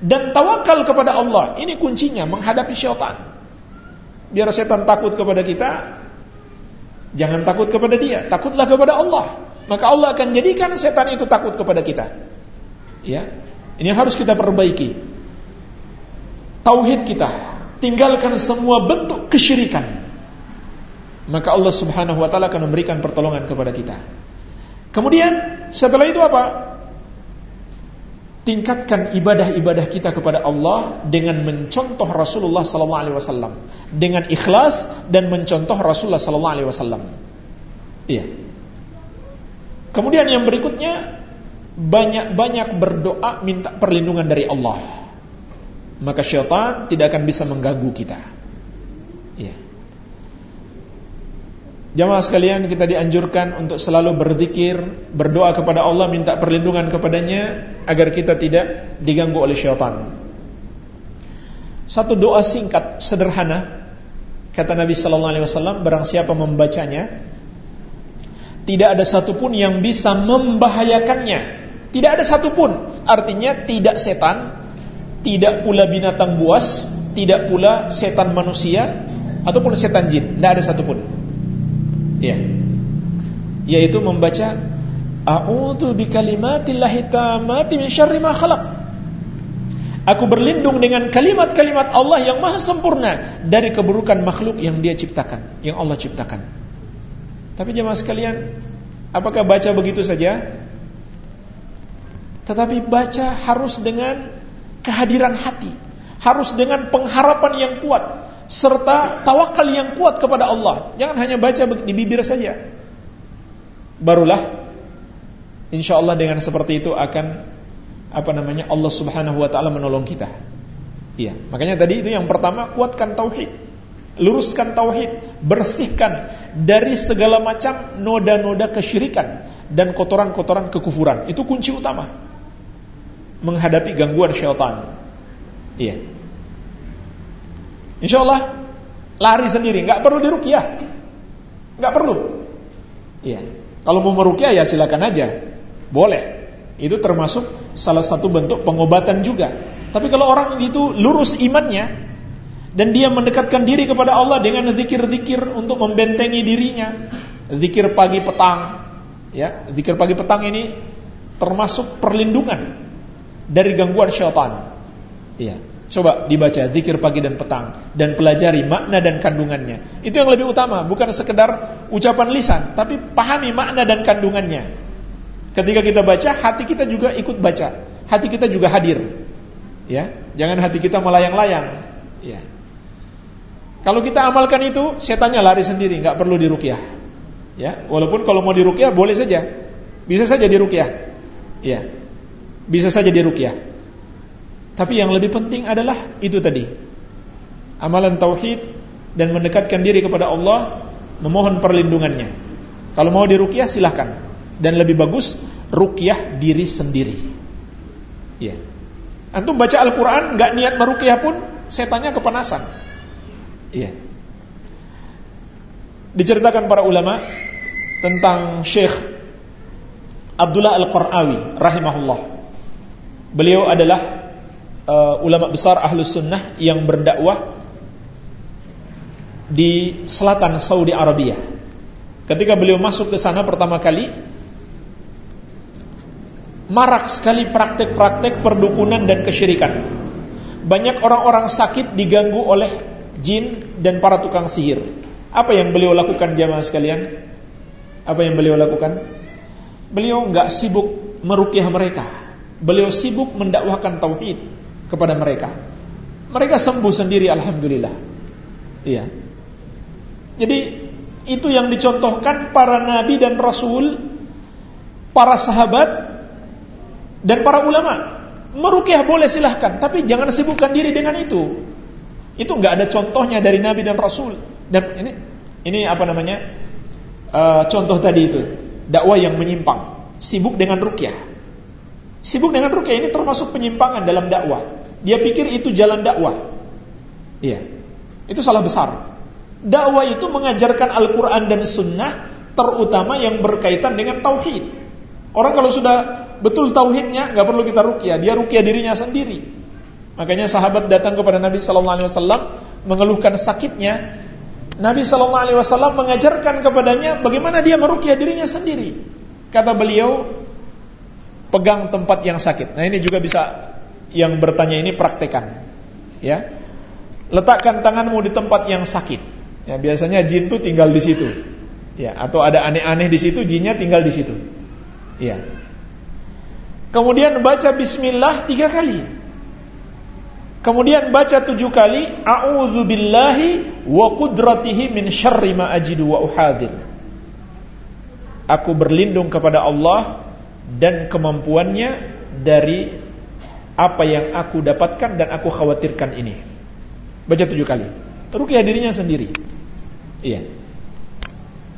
dan tawakal kepada Allah. Ini kuncinya menghadapi syaitan. Biar setan takut kepada kita, jangan takut kepada dia, takutlah kepada Allah. Maka Allah akan jadikan setan itu takut kepada kita. Ya. Ini harus kita perbaiki. Tauhid kita, tinggalkan semua bentuk kesyirikan. Maka Allah Subhanahu wa taala akan memberikan pertolongan kepada kita. Kemudian setelah itu apa? Tingkatkan ibadah-ibadah kita kepada Allah dengan mencontoh Rasulullah sallallahu alaihi wasallam, dengan ikhlas dan mencontoh Rasulullah sallallahu alaihi wasallam. Iya. Kemudian yang berikutnya banyak-banyak berdoa minta perlindungan dari Allah. Maka syaitan tidak akan bisa mengganggu kita. Jamaah sekalian kita dianjurkan untuk selalu berzikir, berdoa kepada Allah, minta perlindungan kepadanya agar kita tidak diganggu oleh syaitan. Satu doa singkat, sederhana, kata Nabi Sallallahu Alaihi Wasallam, barang siapa membacanya, tidak ada satupun yang bisa membahayakannya. Tidak ada satupun. Artinya tidak setan, tidak pula binatang buas, tidak pula setan manusia, ataupun setan jin. Tidak ada satupun. Ya. Yaitu membaca A'udzu bikalimatillahi tammati min syarri ma khalaq. Aku berlindung dengan kalimat-kalimat Allah yang maha sempurna dari keburukan makhluk yang Dia ciptakan, yang Allah ciptakan. Tapi jemaah sekalian, apakah baca begitu saja? Tetapi baca harus dengan kehadiran hati, harus dengan pengharapan yang kuat, serta tawakal yang kuat kepada Allah. Jangan hanya baca di bibir saja. Barulah insya Allah dengan seperti itu akan apa namanya Allah Subhanahu wa taala menolong kita. Iya, makanya tadi itu yang pertama kuatkan tauhid. Luruskan tauhid, bersihkan dari segala macam noda-noda kesyirikan dan kotoran-kotoran kekufuran. Itu kunci utama menghadapi gangguan syaitan. Iya. Insya Allah lari sendiri, nggak perlu dirukyah, nggak perlu. Iya. Kalau mau merukyah ya silakan aja, boleh. Itu termasuk salah satu bentuk pengobatan juga. Tapi kalau orang itu lurus imannya dan dia mendekatkan diri kepada Allah dengan zikir-zikir untuk membentengi dirinya, zikir pagi petang, ya, zikir pagi petang ini termasuk perlindungan dari gangguan syaitan. Iya. Coba dibaca zikir pagi dan petang dan pelajari makna dan kandungannya. Itu yang lebih utama, bukan sekedar ucapan lisan, tapi pahami makna dan kandungannya. Ketika kita baca, hati kita juga ikut baca. Hati kita juga hadir. Ya, jangan hati kita melayang-layang. Ya. Kalau kita amalkan itu, setannya lari sendiri, nggak perlu dirukyah. Ya, walaupun kalau mau dirukyah boleh saja. Bisa saja dirukyah. Ya. Bisa saja dirukyah. Tapi yang lebih penting adalah itu tadi. Amalan tauhid dan mendekatkan diri kepada Allah, memohon perlindungannya. Kalau mau dirukyah silahkan. Dan lebih bagus rukyah diri sendiri. Ya. Antum baca Al-Qur'an nggak niat merukyah pun setannya kepanasan. Iya. Diceritakan para ulama tentang Syekh Abdullah Al-Qarawi rahimahullah. Beliau adalah uh, ulama besar ahlus sunnah yang berdakwah di selatan Saudi Arabia. Ketika beliau masuk ke sana pertama kali, marak sekali praktek-praktek perdukunan dan kesyirikan. Banyak orang-orang sakit diganggu oleh jin dan para tukang sihir. Apa yang beliau lakukan jamaah sekalian? Apa yang beliau lakukan? Beliau nggak sibuk merukyah mereka. Beliau sibuk mendakwahkan tauhid kepada mereka. Mereka sembuh sendiri alhamdulillah. Iya. Jadi Itu yang dicontohkan para nabi dan rasul, para sahabat dan para ulama. Merukyah boleh silahkan, tapi jangan sibukkan diri dengan itu. Itu nggak ada contohnya dari nabi dan rasul. Dan ini ini apa namanya? Uh, contoh tadi itu dakwah yang menyimpang, sibuk dengan rukyah. Sibuk dengan rukyah ini termasuk penyimpangan dalam dakwah. Dia pikir itu jalan dakwah. Iya. Itu salah besar. Dakwah itu mengajarkan Al-Quran dan Sunnah terutama yang berkaitan dengan tauhid. Orang kalau sudah betul tauhidnya nggak perlu kita rukyah, dia rukyah dirinya sendiri. Makanya sahabat datang kepada Nabi Sallallahu Alaihi Wasallam mengeluhkan sakitnya. Nabi Sallallahu Alaihi Wasallam mengajarkan kepadanya bagaimana dia merukyah dirinya sendiri. Kata beliau, pegang tempat yang sakit. Nah ini juga bisa yang bertanya ini praktekan, ya. Letakkan tanganmu di tempat yang sakit. Ya biasanya jin tuh tinggal di situ. Ya, atau ada aneh-aneh di situ, jinnya tinggal di situ. Ya, Kemudian baca bismillah tiga kali. Kemudian baca tujuh kali A'udzu billahi wa qudratihi min syarri ma ajidu wa uhadir. Aku berlindung kepada Allah dan kemampuannya dari apa yang aku dapatkan dan aku khawatirkan ini. Baca tujuh kali. Rukyah dirinya sendiri. Iya.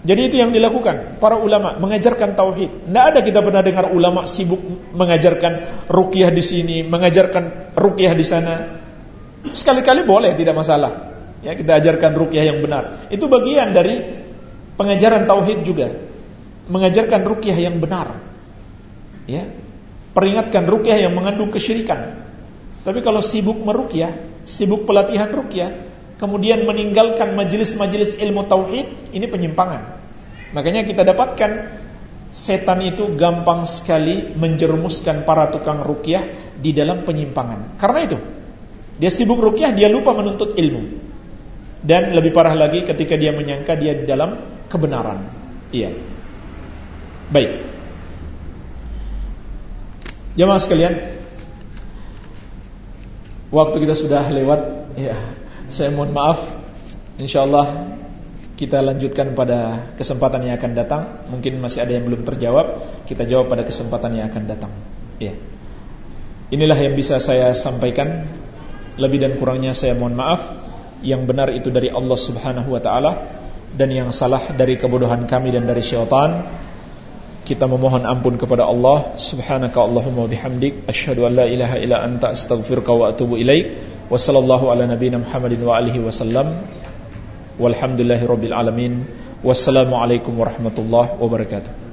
Jadi itu yang dilakukan para ulama mengajarkan tauhid. Tidak ada kita pernah dengar ulama sibuk mengajarkan rukyah di sini, mengajarkan rukyah di sana. Sekali-kali boleh, tidak masalah. Ya, kita ajarkan rukyah yang benar. Itu bagian dari pengajaran tauhid juga. Mengajarkan rukyah yang benar. Ya. Peringatkan rukyah yang mengandung kesyirikan. Tapi kalau sibuk merukyah, sibuk pelatihan rukyah, kemudian meninggalkan majelis-majelis ilmu tauhid, ini penyimpangan. Makanya kita dapatkan setan itu gampang sekali menjerumuskan para tukang rukyah di dalam penyimpangan. Karena itu, dia sibuk rukyah, dia lupa menuntut ilmu. Dan lebih parah lagi ketika dia menyangka dia di dalam kebenaran. Iya. Baik. Jemaah sekalian, waktu kita sudah lewat, ya saya mohon maaf. Insyaallah kita lanjutkan pada kesempatan yang akan datang. Mungkin masih ada yang belum terjawab, kita jawab pada kesempatan yang akan datang. Ya. Inilah yang bisa saya sampaikan. Lebih dan kurangnya saya mohon maaf. Yang benar itu dari Allah Subhanahu wa taala dan yang salah dari kebodohan kami dan dari syaitan. Kita memohon ampun kepada Allah Subhanaka Allahumma bihamdik asyhadu an la ilaha illa anta astaghfiruka wa atubu ilaik. Wa sallallahu ala nabiyyina Muhammadin wa alihi wasallam. Walhamdulillahi rabbil alamin. Wassalamualaikum warahmatullahi wabarakatuh.